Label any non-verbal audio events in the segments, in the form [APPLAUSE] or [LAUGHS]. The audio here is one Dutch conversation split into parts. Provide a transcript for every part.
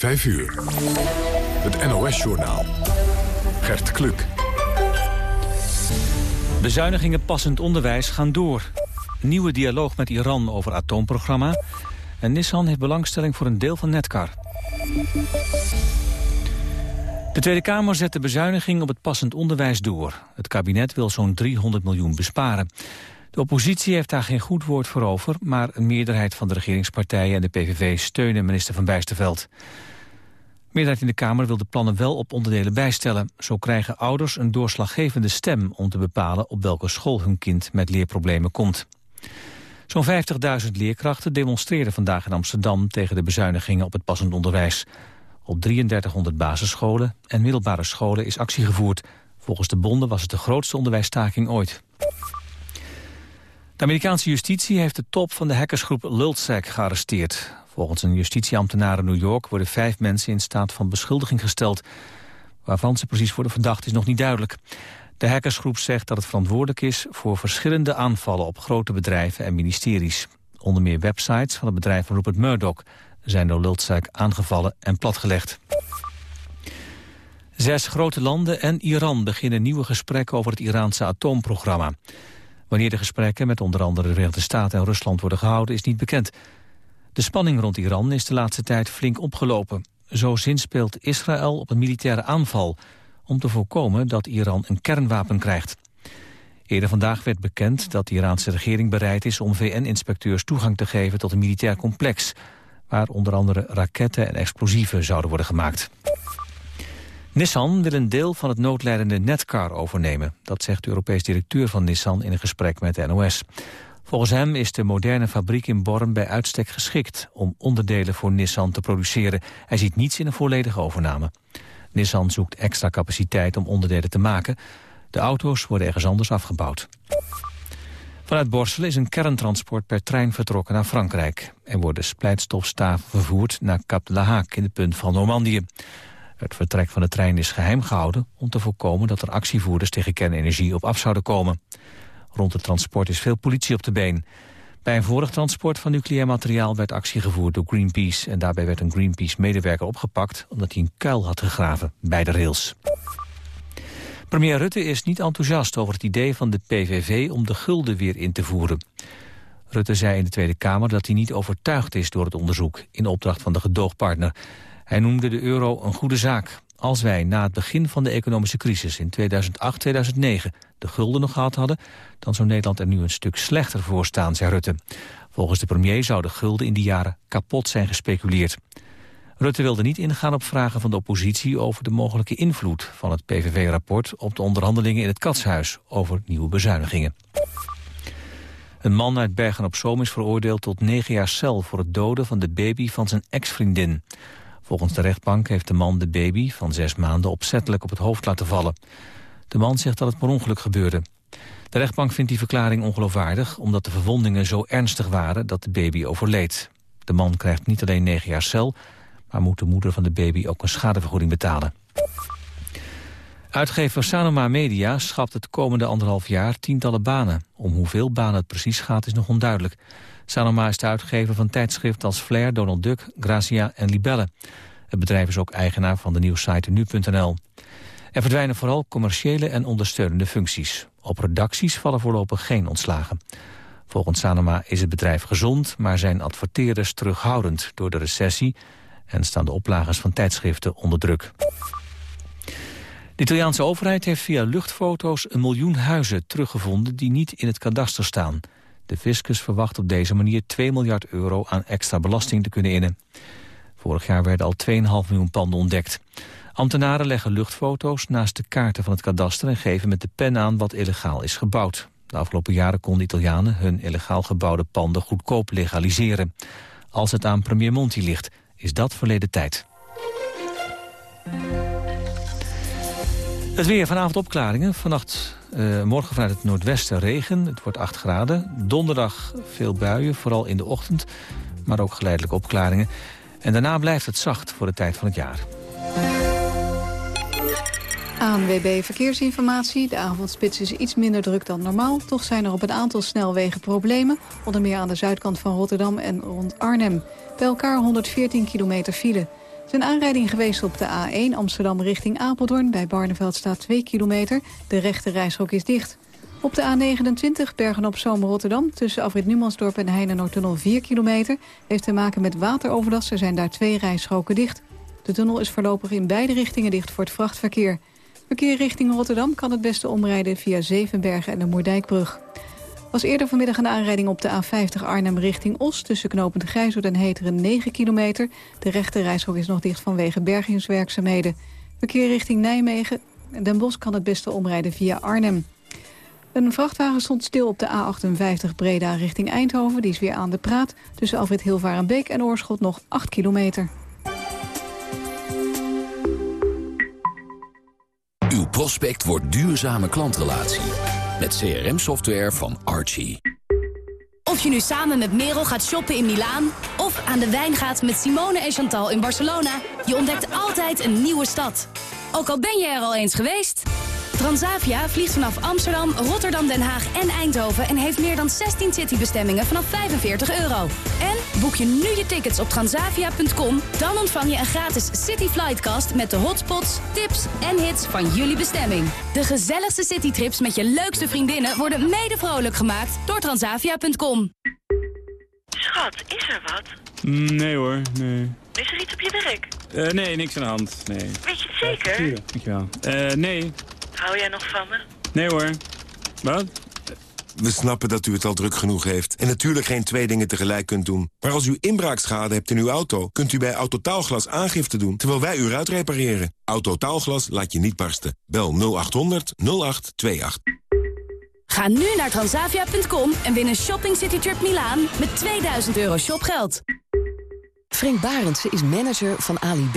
5 uur. Het NOS-journaal. Gert Kluk. Bezuinigingen passend onderwijs gaan door. Nieuwe dialoog met Iran over atoomprogramma. En Nissan heeft belangstelling voor een deel van Netcar. De Tweede Kamer zet de bezuiniging op het passend onderwijs door. Het kabinet wil zo'n 300 miljoen besparen. De oppositie heeft daar geen goed woord voor over... maar een meerderheid van de regeringspartijen en de PVV steunen minister Van Bijsterveld. meerderheid in de Kamer wil de plannen wel op onderdelen bijstellen. Zo krijgen ouders een doorslaggevende stem om te bepalen... op welke school hun kind met leerproblemen komt. Zo'n 50.000 leerkrachten demonstreerden vandaag in Amsterdam... tegen de bezuinigingen op het passend onderwijs. Op 3300 basisscholen en middelbare scholen is actie gevoerd. Volgens de bonden was het de grootste onderwijsstaking ooit. De Amerikaanse justitie heeft de top van de hackersgroep Lulzsec gearresteerd. Volgens een justitieambtenaar in New York worden vijf mensen in staat van beschuldiging gesteld. Waarvan ze precies worden verdacht is nog niet duidelijk. De hackersgroep zegt dat het verantwoordelijk is voor verschillende aanvallen op grote bedrijven en ministeries. Onder meer websites van het bedrijf van Rupert Murdoch zijn door Lulzsec aangevallen en platgelegd. Zes grote landen en Iran beginnen nieuwe gesprekken over het Iraanse atoomprogramma. Wanneer de gesprekken met onder andere de Verenigde Staten en Rusland worden gehouden is niet bekend. De spanning rond Iran is de laatste tijd flink opgelopen. Zo zinspeelt Israël op een militaire aanval om te voorkomen dat Iran een kernwapen krijgt. Eerder vandaag werd bekend dat de Iraanse regering bereid is om VN-inspecteurs toegang te geven tot een militair complex, waar onder andere raketten en explosieven zouden worden gemaakt. Nissan wil een deel van het noodleidende Netcar overnemen. Dat zegt de Europees directeur van Nissan in een gesprek met de NOS. Volgens hem is de moderne fabriek in Born bij uitstek geschikt... om onderdelen voor Nissan te produceren. Hij ziet niets in een volledige overname. Nissan zoekt extra capaciteit om onderdelen te maken. De auto's worden ergens anders afgebouwd. Vanuit Borselen is een kerntransport per trein vertrokken naar Frankrijk. Er worden splijtstofstaven vervoerd naar Cap La Haak in de punt van Normandië. Het vertrek van de trein is geheim gehouden om te voorkomen dat er actievoerders tegen kernenergie op af zouden komen. Rond het transport is veel politie op de been. Bij een vorig transport van nucleair materiaal werd actie gevoerd door Greenpeace. En daarbij werd een Greenpeace-medewerker opgepakt omdat hij een kuil had gegraven bij de rails. Premier Rutte is niet enthousiast over het idee van de PVV om de gulden weer in te voeren. Rutte zei in de Tweede Kamer dat hij niet overtuigd is door het onderzoek in opdracht van de gedoogpartner. Hij noemde de euro een goede zaak. Als wij na het begin van de economische crisis in 2008-2009 de gulden nog gehad hadden... dan zou Nederland er nu een stuk slechter voor staan, zei Rutte. Volgens de premier zou de gulden in die jaren kapot zijn gespeculeerd. Rutte wilde niet ingaan op vragen van de oppositie... over de mogelijke invloed van het PVV-rapport... op de onderhandelingen in het Katshuis over nieuwe bezuinigingen. Een man uit Bergen-op-Zoom is veroordeeld tot negen jaar cel... voor het doden van de baby van zijn ex-vriendin. Volgens de rechtbank heeft de man de baby van zes maanden opzettelijk op het hoofd laten vallen. De man zegt dat het per ongeluk gebeurde. De rechtbank vindt die verklaring ongeloofwaardig... omdat de verwondingen zo ernstig waren dat de baby overleed. De man krijgt niet alleen negen jaar cel... maar moet de moeder van de baby ook een schadevergoeding betalen. Uitgever Sanoma Media schapt het komende anderhalf jaar tientallen banen. Om hoeveel banen het precies gaat is nog onduidelijk. Sanoma is de uitgever van tijdschriften als Flair, Donald Duck, Grazia en Libelle. Het bedrijf is ook eigenaar van de nieuwsite nu.nl. Er verdwijnen vooral commerciële en ondersteunende functies. Op redacties vallen voorlopig geen ontslagen. Volgens Sanoma is het bedrijf gezond, maar zijn adverteerders terughoudend door de recessie en staan de oplagers van tijdschriften onder druk. De Italiaanse overheid heeft via luchtfoto's een miljoen huizen teruggevonden die niet in het kadaster staan. De fiscus verwacht op deze manier 2 miljard euro aan extra belasting te kunnen innen. Vorig jaar werden al 2,5 miljoen panden ontdekt. Ambtenaren leggen luchtfoto's naast de kaarten van het kadaster... en geven met de pen aan wat illegaal is gebouwd. De afgelopen jaren konden Italianen hun illegaal gebouwde panden goedkoop legaliseren. Als het aan premier Monti ligt, is dat verleden tijd. Het weer vanavond opklaringen. Vannacht, uh, morgen vanuit het noordwesten regen. Het wordt 8 graden. Donderdag veel buien, vooral in de ochtend. Maar ook geleidelijk opklaringen. En daarna blijft het zacht voor de tijd van het jaar. ANWB Verkeersinformatie. De avondspits is iets minder druk dan normaal. Toch zijn er op een aantal snelwegen problemen. Onder meer aan de zuidkant van Rotterdam en rond Arnhem. Bij elkaar 114 kilometer file is een aanrijding geweest op de A1 Amsterdam richting Apeldoorn. Bij Barneveld staat 2 kilometer. De rechte reishok is dicht. Op de A29 Bergen-op-Zoom Rotterdam... tussen Afrit Numansdorp en Heinenoordtunnel 4 kilometer... heeft te maken met wateroverlast. Er zijn daar twee rijstroken dicht. De tunnel is voorlopig in beide richtingen dicht voor het vrachtverkeer. Verkeer richting Rotterdam kan het beste omrijden via Zevenbergen en de Moerdijkbrug. Was eerder vanmiddag een aanrijding op de A50 Arnhem richting Os... tussen knopend Grijzoord en Heteren 9 kilometer. De rechte is nog dicht vanwege bergingswerkzaamheden. Verkeer richting Nijmegen Den Bosch kan het beste omrijden via Arnhem. Een vrachtwagen stond stil op de A58 Breda richting Eindhoven. Die is weer aan de praat. Tussen Alfred Hilvarenbeek en Oorschot nog 8 kilometer. Uw prospect wordt duurzame klantrelatie. Met CRM-software van Archie. Of je nu samen met Merel gaat shoppen in Milaan... of aan de wijn gaat met Simone en Chantal in Barcelona... je ontdekt altijd een nieuwe stad. Ook al ben je er al eens geweest... Transavia vliegt vanaf Amsterdam, Rotterdam, Den Haag en Eindhoven... en heeft meer dan 16 citybestemmingen vanaf 45 euro. En boek je nu je tickets op transavia.com... dan ontvang je een gratis City Flightcast... met de hotspots, tips en hits van jullie bestemming. De gezelligste citytrips met je leukste vriendinnen... worden mede vrolijk gemaakt door transavia.com. Schat, is er wat? Nee hoor, nee. Is er iets op je werk? Uh, nee, niks aan de hand, nee. Weet je het zeker? Ja, dankjewel. Uh, nee. Hou jij nog van me? Nee hoor. Wat? We snappen dat u het al druk genoeg heeft en natuurlijk geen twee dingen tegelijk kunt doen. Maar als u inbraakschade hebt in uw auto, kunt u bij Autotaalglas aangifte doen terwijl wij u eruit repareren. Autotaalglas laat je niet barsten. Bel 0800 0828. Ga nu naar transavia.com en win een Shopping City Trip Milaan met 2000 euro shopgeld. Frank Barendse is manager van Ali B.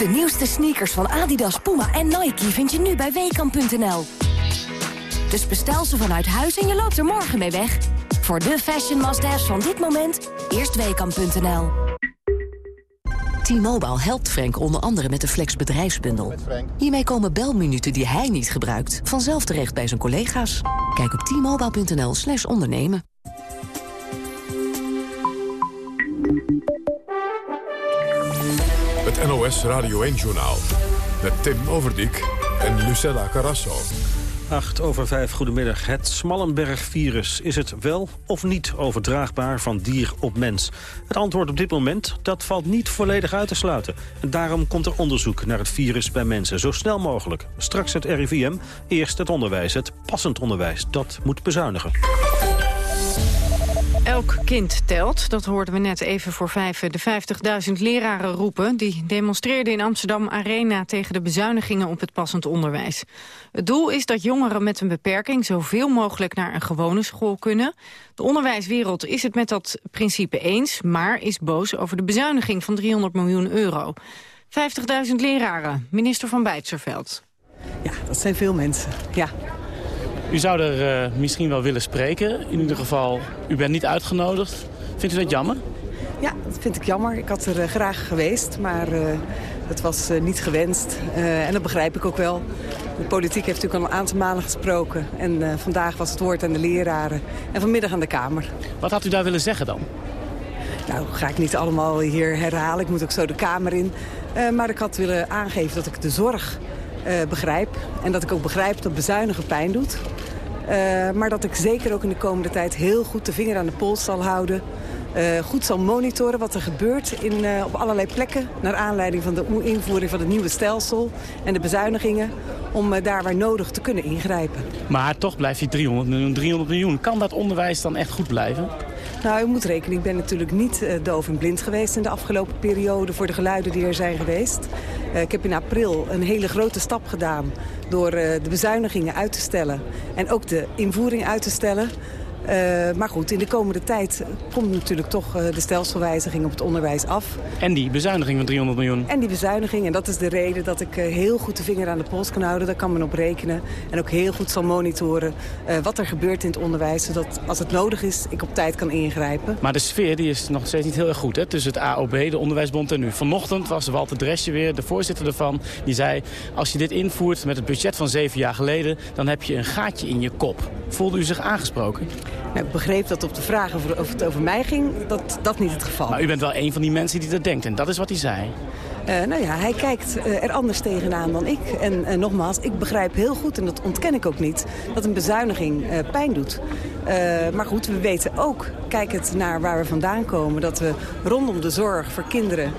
De nieuwste sneakers van Adidas, Puma en Nike vind je nu bij Weekamp.nl. Dus bestel ze vanuit huis en je loopt er morgen mee weg. Voor de fashion must-haves van dit moment, eerst Weekamp.nl. T-Mobile helpt Frank onder andere met de Flex bedrijfsbundel. Hiermee komen belminuten die hij niet gebruikt... vanzelf terecht bij zijn collega's. Kijk op t-mobile.nl slash ondernemen. NOS Radio 1-journaal. Met Tim Overdijk en Lucella Carrasso. 8 over 5, goedemiddag. Het Smallenberg-virus, is het wel of niet overdraagbaar van dier op mens? Het antwoord op dit moment, dat valt niet volledig uit te sluiten. En daarom komt er onderzoek naar het virus bij mensen, zo snel mogelijk. Straks het RIVM, eerst het onderwijs, het passend onderwijs. Dat moet bezuinigen. Elk kind telt, dat hoorden we net even voor vijf de 50.000 leraren roepen. Die demonstreerden in Amsterdam Arena tegen de bezuinigingen op het passend onderwijs. Het doel is dat jongeren met een beperking zoveel mogelijk naar een gewone school kunnen. De onderwijswereld is het met dat principe eens, maar is boos over de bezuiniging van 300 miljoen euro. 50.000 leraren, minister van Bijtserveld. Ja, dat zijn veel mensen, ja. U zou er uh, misschien wel willen spreken. In ieder geval, u bent niet uitgenodigd. Vindt u dat jammer? Ja, dat vind ik jammer. Ik had er uh, graag geweest, maar uh, het was niet gewenst. en dat begrijp ik ook wel. De politiek heeft natuurlijk al een aantal malen gesproken. En vandaag was het woord aan de leraren. En vanmiddag aan de Kamer. Wat had u daar willen zeggen dan? Nou, ga ik niet allemaal hier herhalen. Ik moet ook zo de Kamer in. maar ik had willen aangeven dat ik de zorg begrijp. En dat ik ook begrijp dat bezuinigen pijn doet. Uh, maar dat ik zeker ook in de komende tijd heel goed de vinger aan de pols zal houden. Uh, goed zal monitoren wat er gebeurt in, op allerlei plekken... naar aanleiding van de invoering van het nieuwe stelsel en de bezuinigingen... om daar waar nodig te kunnen ingrijpen. Maar toch blijft die 300 miljoen 300 miljoen. Kan dat onderwijs dan echt goed blijven? Nou, u moet rekenen, ik ben natuurlijk niet uh, doof en blind geweest in de afgelopen periode voor de geluiden die er zijn geweest. Uh, ik heb in april een hele grote stap gedaan door uh, de bezuinigingen uit te stellen en ook de invoering uit te stellen. Uh, maar goed, in de komende tijd komt natuurlijk toch uh, de stelselwijziging op het onderwijs af. En die bezuiniging van 300 miljoen. En die bezuiniging. En dat is de reden dat ik uh, heel goed de vinger aan de pols kan houden. Daar kan men op rekenen. En ook heel goed zal monitoren wat er gebeurt in het onderwijs. Zodat als het nodig is, ik op tijd kan ingrijpen. Maar de sfeer die is nog steeds niet heel erg goed hè? tussen het AOB, de Onderwijsbond en nu. Vanochtend was Walter Dresje weer, de voorzitter ervan. Die zei, als je dit invoert met het budget van zeven jaar geleden... dan heb je een gaatje in je kop. Voelde u zich aangesproken? Nou, ik begreep dat op de vraag of, het over mij ging, dat dat niet het geval. Maar u bent wel een van die mensen die dat denkt en dat is wat hij zei. Uh, nou ja, hij kijkt uh, er anders tegenaan dan ik. En uh, nogmaals, ik begrijp heel goed, en dat ontken ik ook niet... dat een bezuiniging pijn doet. maar goed, we weten ook, kijkend naar waar we vandaan komen... dat we rondom de zorg voor kinderen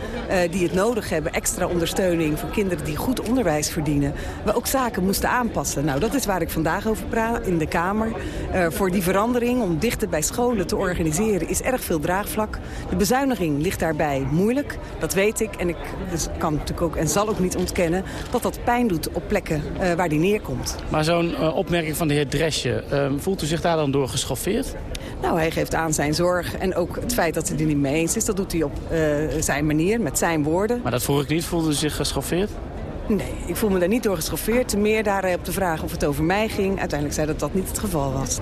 die het nodig hebben... extra ondersteuning voor kinderen die goed onderwijs verdienen... we ook zaken moesten aanpassen. Nou, dat is waar ik vandaag over praat in de Kamer. voor die verandering, om dichter bij scholen te organiseren... is erg veel draagvlak. De bezuiniging ligt daarbij moeilijk, dat weet ik. En ik dus kan natuurlijk ook en zal ook niet ontkennen dat dat pijn doet op plekken uh, waar die neerkomt. Maar zo'n uh, opmerking van de heer Dresje, uh, voelt u zich daar dan door geschoffeerd? Nou, hij geeft aan zijn zorg en ook het feit dat hij er niet mee eens is. Dat doet hij op zijn manier, met zijn woorden. Maar dat vroeg ik niet. Voelde u zich geschoffeerd? Nee, ik voel me daar niet door geschoffeerd. Te meer daar op de vraag of het over mij ging. Uiteindelijk zei dat dat niet het geval was.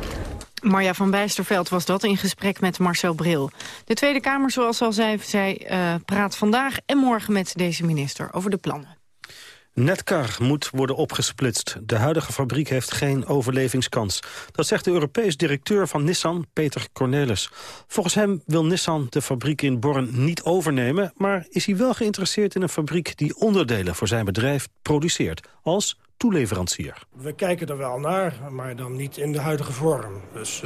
Marja van Bijsterveld was dat in gesprek met Marcel Bril. De Tweede Kamer, zoals al zei, zei uh, praat vandaag en morgen met deze minister over de plannen. Netcar moet worden opgesplitst. De huidige fabriek heeft geen overlevingskans. Dat zegt de Europees directeur van Nissan, Peter Cornelis. Volgens hem wil Nissan de fabriek in Born niet overnemen... maar is hij wel geïnteresseerd in een fabriek die onderdelen voor zijn bedrijf produceert... als toeleverancier. We kijken er wel naar, maar dan niet in de huidige vorm. Dus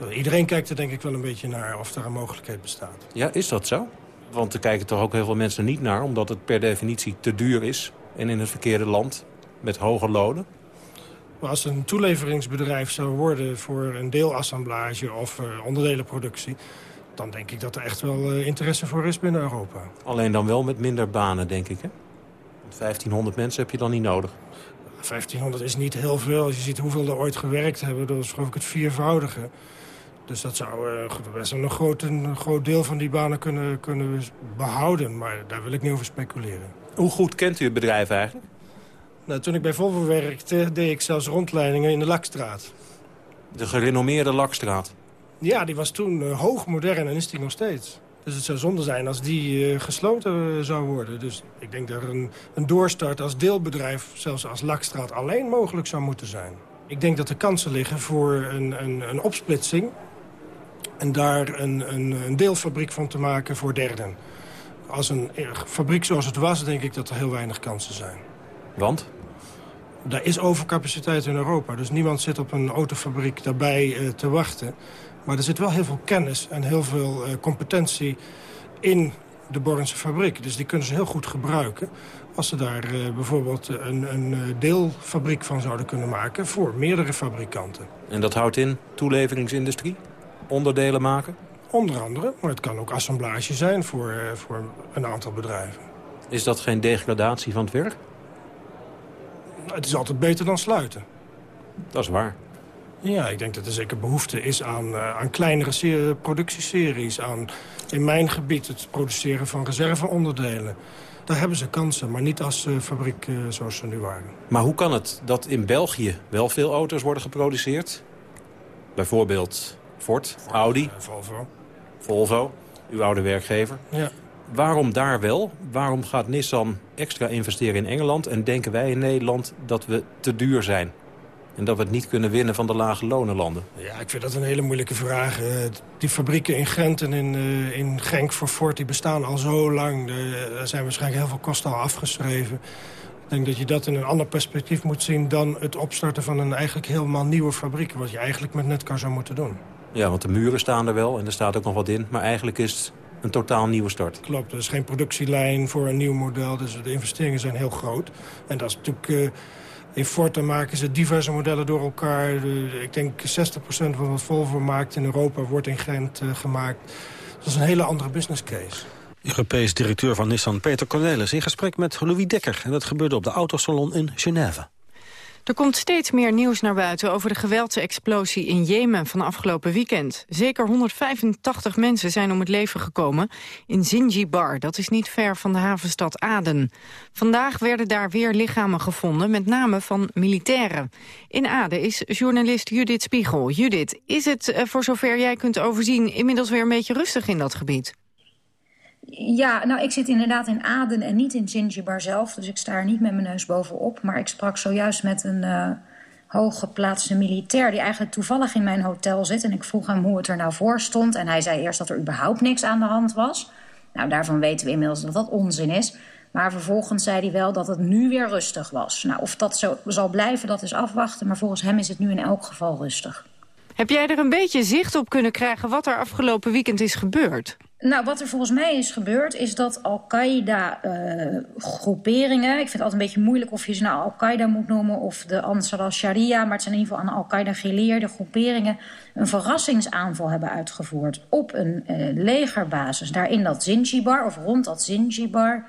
uh, iedereen kijkt er denk ik wel een beetje naar of er een mogelijkheid bestaat. Ja, is dat zo? Want er kijken toch ook heel veel mensen niet naar... omdat het per definitie te duur is en in het verkeerde land met hoge lonen. Maar als een toeleveringsbedrijf zou worden voor een deelassemblage of uh, onderdelenproductie... dan denk ik dat er echt wel uh, interesse voor is binnen Europa. Alleen dan wel met minder banen, denk ik, hè? 1500 mensen heb je dan niet nodig. 1500 is niet heel veel. Als je ziet hoeveel er ooit gewerkt hebben, dat is geloof ik het viervoudige. Dus dat zou uh, best een groot, een groot deel van die banen kunnen, kunnen behouden. Maar daar wil ik niet over speculeren. Hoe goed kent u het bedrijf eigenlijk? Nou, toen ik bij Volvo werkte, deed ik zelfs rondleidingen in de Lakstraat. De gerenommeerde Lakstraat? Ja, die was toen uh, hoog modern en is die nog steeds. Dus het zou zonde zijn als die uh, gesloten zou worden. Dus ik denk dat er een, een doorstart als deelbedrijf, zelfs als Lakstraat, alleen mogelijk zou moeten zijn. Ik denk dat er kansen liggen voor een, een, een opsplitsing... en daar een, een, een deelfabriek van te maken voor derden. Als een fabriek zoals het was, denk ik dat er heel weinig kansen zijn. Want? Daar is overcapaciteit in Europa. Dus niemand zit op een autofabriek daarbij uh, te wachten. Maar er zit wel heel veel kennis en heel veel uh, competentie in de Bornse fabriek. Dus die kunnen ze heel goed gebruiken als ze daar uh, bijvoorbeeld een, een deelfabriek van zouden kunnen maken... voor meerdere fabrikanten. En dat houdt in toeleveringsindustrie? Onderdelen maken? Onder andere, maar het kan ook assemblage zijn voor, voor een aantal bedrijven. Is dat geen degradatie van het werk? Het is altijd beter dan sluiten. Dat is waar. Ja, ik denk dat er zeker behoefte is aan, uh, aan kleinere productieseries. Aan in mijn gebied het produceren van reserveonderdelen. Daar hebben ze kansen, maar niet als uh, fabriek uh, zoals ze nu waren. Maar hoe kan het dat in België wel veel auto's worden geproduceerd? Bijvoorbeeld Ford, Audi. Volvo. Volvo, uw oude werkgever. Ja. Waarom daar wel? Waarom gaat Nissan extra investeren in Engeland... en denken wij in Nederland dat we te duur zijn? En dat we het niet kunnen winnen van de lage lonenlanden? Ja, ik vind dat een hele moeilijke vraag. Uh, die fabrieken in Gent en in, uh, in Genk voor Ford die bestaan al zo lang. Er zijn waarschijnlijk heel veel kosten al afgeschreven. Ik denk dat je dat in een ander perspectief moet zien... dan het opstarten van een eigenlijk helemaal nieuwe fabriek... wat je eigenlijk met Netcar zou moeten doen. Ja, want de muren staan er wel en er staat ook nog wat in. Maar eigenlijk is het een totaal nieuwe start. Klopt, er is geen productielijn voor een nieuw model. Dus de investeringen zijn heel groot. En dat is natuurlijk... Uh, in Ford maken ze diverse modellen door elkaar. ik denk 60% van wat Volvo maakt in Europa wordt in Gent uh, gemaakt. Dat is een hele andere business case. Europees directeur van Nissan Peter Cornelis in gesprek met Louis Dekker. En dat gebeurde op de autosalon in Genève. Er komt steeds meer nieuws naar buiten over de geweldsexplosie in Jemen van afgelopen weekend. Zeker 185 mensen zijn om het leven gekomen in Zinjibar. Dat is niet ver van de havenstad Aden. Vandaag werden daar weer lichamen gevonden, met name van militairen. In Aden is journalist Judith Spiegel. Judith, is het eh, voor zover jij kunt overzien inmiddels weer een beetje rustig in dat gebied? Ja, nou ik zit inderdaad in Aden en niet in Zinjibar zelf. Dus ik sta er niet met mijn neus bovenop. Maar ik sprak zojuist met een uh, hooggeplaatste militair... die eigenlijk toevallig in mijn hotel zit. En ik vroeg hem hoe het er nou voor stond. En hij zei eerst dat er überhaupt niks aan de hand was. Nou, daarvan weten we inmiddels dat dat onzin is. Maar vervolgens zei hij wel dat het nu weer rustig was. Nou, of dat zo zal blijven, dat is afwachten. Maar volgens hem is het nu in elk geval rustig. Heb jij er een beetje zicht op kunnen krijgen wat er afgelopen weekend is gebeurd? Nou, wat er volgens mij is gebeurd, is dat Al-Qaeda-groeperingen... ik vind het altijd een beetje moeilijk of je ze nou Al-Qaeda moet noemen... of de Ansar al-Sharia, maar het zijn in ieder geval aan Al-Qaeda geleerde groeperingen... een verrassingsaanval hebben uitgevoerd op een uh, legerbasis... daar in dat Zinjibar, of rond dat Zinjibar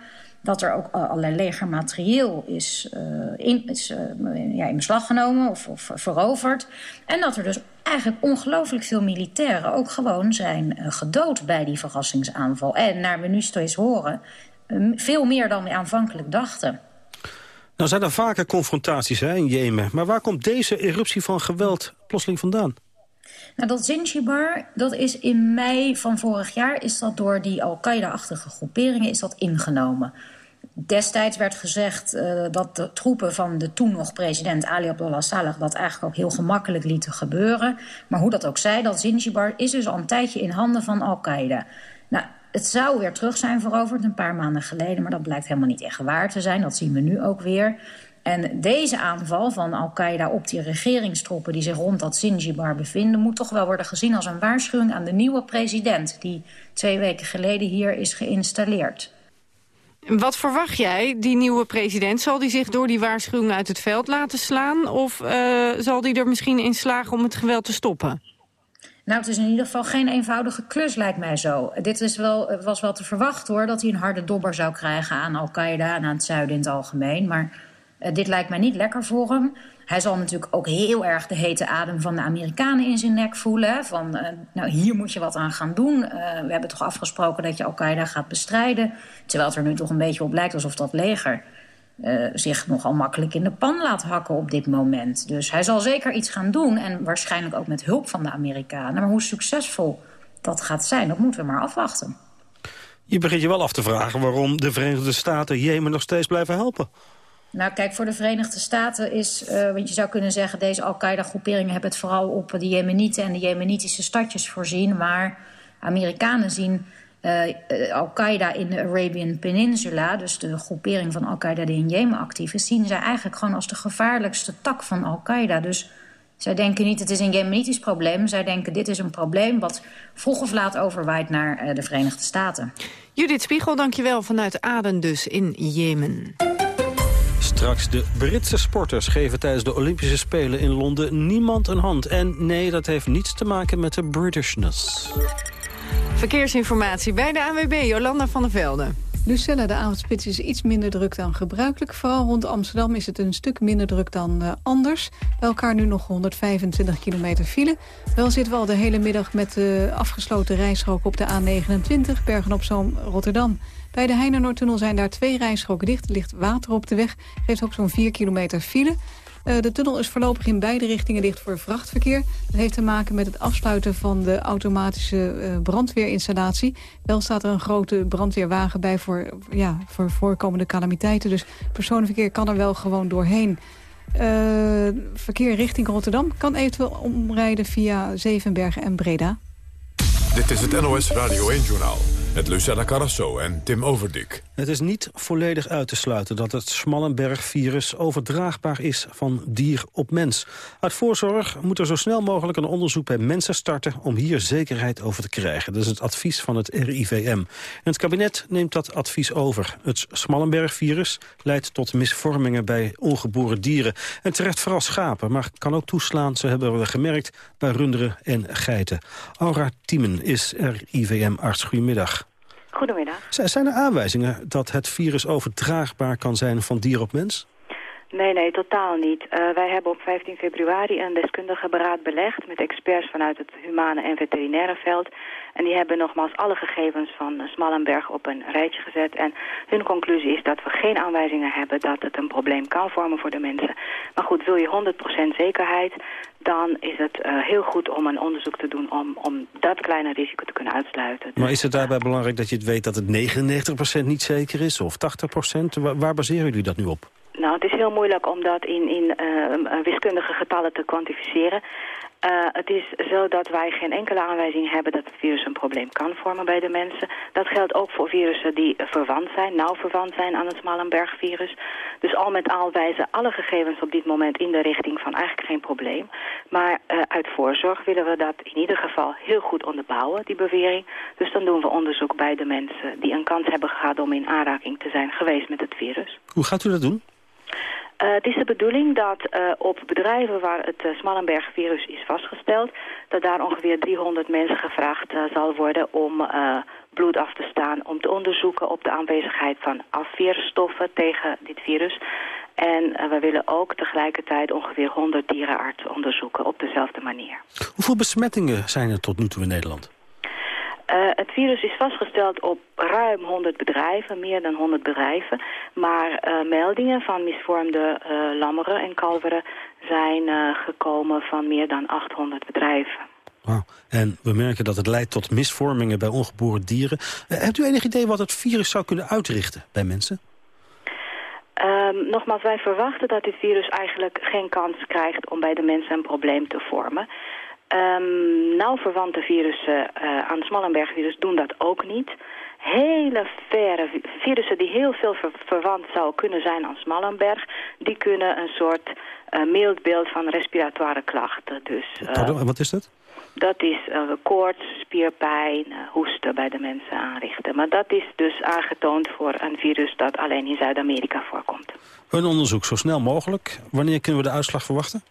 dat er ook allerlei legermaterieel is, uh, in, is uh, ja, in beslag genomen of, of veroverd. En dat er dus eigenlijk ongelooflijk veel militairen ook gewoon zijn uh, gedood bij die verrassingsaanval. En naar we nu steeds horen, veel meer dan we aanvankelijk dachten. Nou zijn er vaker confrontaties hè, in Jemen. Maar waar komt deze eruptie van geweld plotseling vandaan? Nou, dat Zinjibar, dat is in mei van vorig jaar... is dat door die Al-Qaeda-achtige groeperingen is dat ingenomen. Destijds werd gezegd uh, dat de troepen van de toen nog president Ali Abdullah Saleh... dat eigenlijk ook heel gemakkelijk lieten gebeuren. Maar hoe dat ook zij, dat Zinjibar is dus al een tijdje in handen van Al-Qaeda. Nou, het zou weer terug zijn veroverd een paar maanden geleden... maar dat blijkt helemaal niet echt waar te zijn. Dat zien we nu ook weer. En deze aanval van Al-Qaeda op die regeringstroepen... die zich rond dat Zinjibar bevinden... moet toch wel worden gezien als een waarschuwing aan de nieuwe president... die twee weken geleden hier is geïnstalleerd. Wat verwacht jij, die nieuwe president? Zal die zich door die waarschuwing uit het veld laten slaan? Of uh, zal die er misschien in slagen om het geweld te stoppen? Nou, het is in ieder geval geen eenvoudige klus, lijkt mij zo. Dit is wel, was wel te verwachten, hoor, dat hij een harde dobber zou krijgen aan Al-Qaeda en aan het zuiden in het algemeen. Maar uh, dit lijkt mij niet lekker voor hem. Hij zal natuurlijk ook heel erg de hete adem van de Amerikanen in zijn nek voelen. Van, uh, nou, hier moet je wat aan gaan doen. Uh, we hebben toch afgesproken dat je Al-Qaeda gaat bestrijden. Terwijl het er nu toch een beetje op lijkt alsof dat leger... Uh, zich nogal makkelijk in de pan laat hakken op dit moment. Dus hij zal zeker iets gaan doen. En waarschijnlijk ook met hulp van de Amerikanen. Maar hoe succesvol dat gaat zijn, dat moeten we maar afwachten. Je begint je wel af te vragen waarom de Verenigde Staten Jemen nog steeds blijven helpen. Nou, kijk, voor de Verenigde Staten is... Uh, want je zou kunnen zeggen... deze Al-Qaeda-groeperingen hebben het vooral op de Jemenieten... en de Jemenitische stadjes voorzien. Maar Amerikanen zien uh, Al-Qaeda in de Arabian Peninsula... dus de groepering van Al-Qaeda die in Jemen actief is... zien zij eigenlijk gewoon als de gevaarlijkste tak van Al-Qaeda. Dus zij denken niet, het is een Jemenitisch probleem. Zij denken, dit is een probleem wat vroeg of laat overwaait naar de Verenigde Staten. Judith Spiegel, dankjewel vanuit Aden dus in Jemen. Straks de Britse sporters geven tijdens de Olympische Spelen in Londen niemand een hand. En nee, dat heeft niets te maken met de Britishness. Verkeersinformatie bij de ANWB, Jolanda van der Velde. Lucella, de avondspits is iets minder druk dan gebruikelijk. Vooral rond Amsterdam is het een stuk minder druk dan uh, anders. Bij elkaar nu nog 125 kilometer file. Wel zitten we al de hele middag met de afgesloten rijstrook op de A29... Bergen-op-Zoom, Rotterdam. Bij de Heinenoordtunnel zijn daar twee rijstroken dicht. Er ligt water op de weg, geeft ook zo'n 4 kilometer file. Uh, de tunnel is voorlopig in beide richtingen dicht voor vrachtverkeer. Dat heeft te maken met het afsluiten van de automatische uh, brandweerinstallatie. Wel staat er een grote brandweerwagen bij voor, ja, voor voorkomende calamiteiten. Dus personenverkeer kan er wel gewoon doorheen. Uh, verkeer richting Rotterdam kan eventueel omrijden via Zevenbergen en Breda. Dit is het NOS Radio 1-journaal met Lucella Carrasso en Tim Overdik. Het is niet volledig uit te sluiten dat het Smallenberg-virus overdraagbaar is van dier op mens. Uit voorzorg moet er zo snel mogelijk een onderzoek bij mensen starten om hier zekerheid over te krijgen. Dat is het advies van het RIVM. En het kabinet neemt dat advies over. Het Smallenberg-virus leidt tot misvormingen bij ongeboren dieren. En terecht vooral schapen, maar kan ook toeslaan, ze hebben we gemerkt, bij runderen en geiten. Aura Tiemen is RIVM-arts. Goedemiddag. Goedemiddag. Zijn er aanwijzingen dat het virus overdraagbaar kan zijn van dier op mens? Nee, nee, totaal niet. Uh, wij hebben op 15 februari een deskundige beraad belegd... met experts vanuit het humane en veterinaire veld. En die hebben nogmaals alle gegevens van Smallenberg op een rijtje gezet. En hun conclusie is dat we geen aanwijzingen hebben... dat het een probleem kan vormen voor de mensen. Maar goed, wil je 100% zekerheid... dan is het uh, heel goed om een onderzoek te doen... Om, om dat kleine risico te kunnen uitsluiten. Maar is het daarbij belangrijk dat je het weet dat het 99% niet zeker is? Of 80%? Waar, waar baseren jullie dat nu op? Nou, het is heel moeilijk om dat in, in uh, wiskundige getallen te kwantificeren. Uh, het is zo dat wij geen enkele aanwijzing hebben dat het virus een probleem kan vormen bij de mensen. Dat geldt ook voor virussen die verwant zijn, nauw verwant zijn aan het Smallenberg-virus. Dus al met al wijzen alle gegevens op dit moment in de richting van eigenlijk geen probleem. Maar uh, uit voorzorg willen we dat in ieder geval heel goed onderbouwen, die bewering. Dus dan doen we onderzoek bij de mensen die een kans hebben gehad om in aanraking te zijn geweest met het virus. Hoe gaat u dat doen? Uh, het is de bedoeling dat uh, op bedrijven waar het uh, Smallenberg-virus is vastgesteld... dat daar ongeveer 300 mensen gevraagd zal worden om bloed af te staan... om te onderzoeken op de aanwezigheid van afweerstoffen tegen dit virus. En we willen ook tegelijkertijd ongeveer 100 dierenartsen onderzoeken op dezelfde manier. Hoeveel besmettingen zijn er tot nu toe in Nederland? Uh, het virus is vastgesteld op ruim 100 bedrijven, meer dan 100 bedrijven. Maar uh, meldingen van misvormde uh, lammeren en kalveren zijn gekomen van meer dan 800 bedrijven. Wow. En we merken dat het leidt tot misvormingen bij ongeboren dieren. hebt u enig idee wat het virus zou kunnen uitrichten bij mensen? Um, nogmaals, wij verwachten dat dit virus eigenlijk geen kans krijgt om bij de mensen een probleem te vormen. Um, nauw verwante virussen uh, aan het Smallenberg-virus doen dat ook niet. Hele verre virussen die heel veel ver verwant zouden kunnen zijn aan Smallenberg... die kunnen een soort uh, mild beeld van respiratoire klachten. Dus, uh, Pardon, wat is dat? Dat is koorts, spierpijn, hoesten bij de mensen aanrichten. Maar dat is dus aangetoond voor een virus dat alleen in Zuid-Amerika voorkomt. Een onderzoek zo snel mogelijk. Wanneer kunnen we de uitslag verwachten?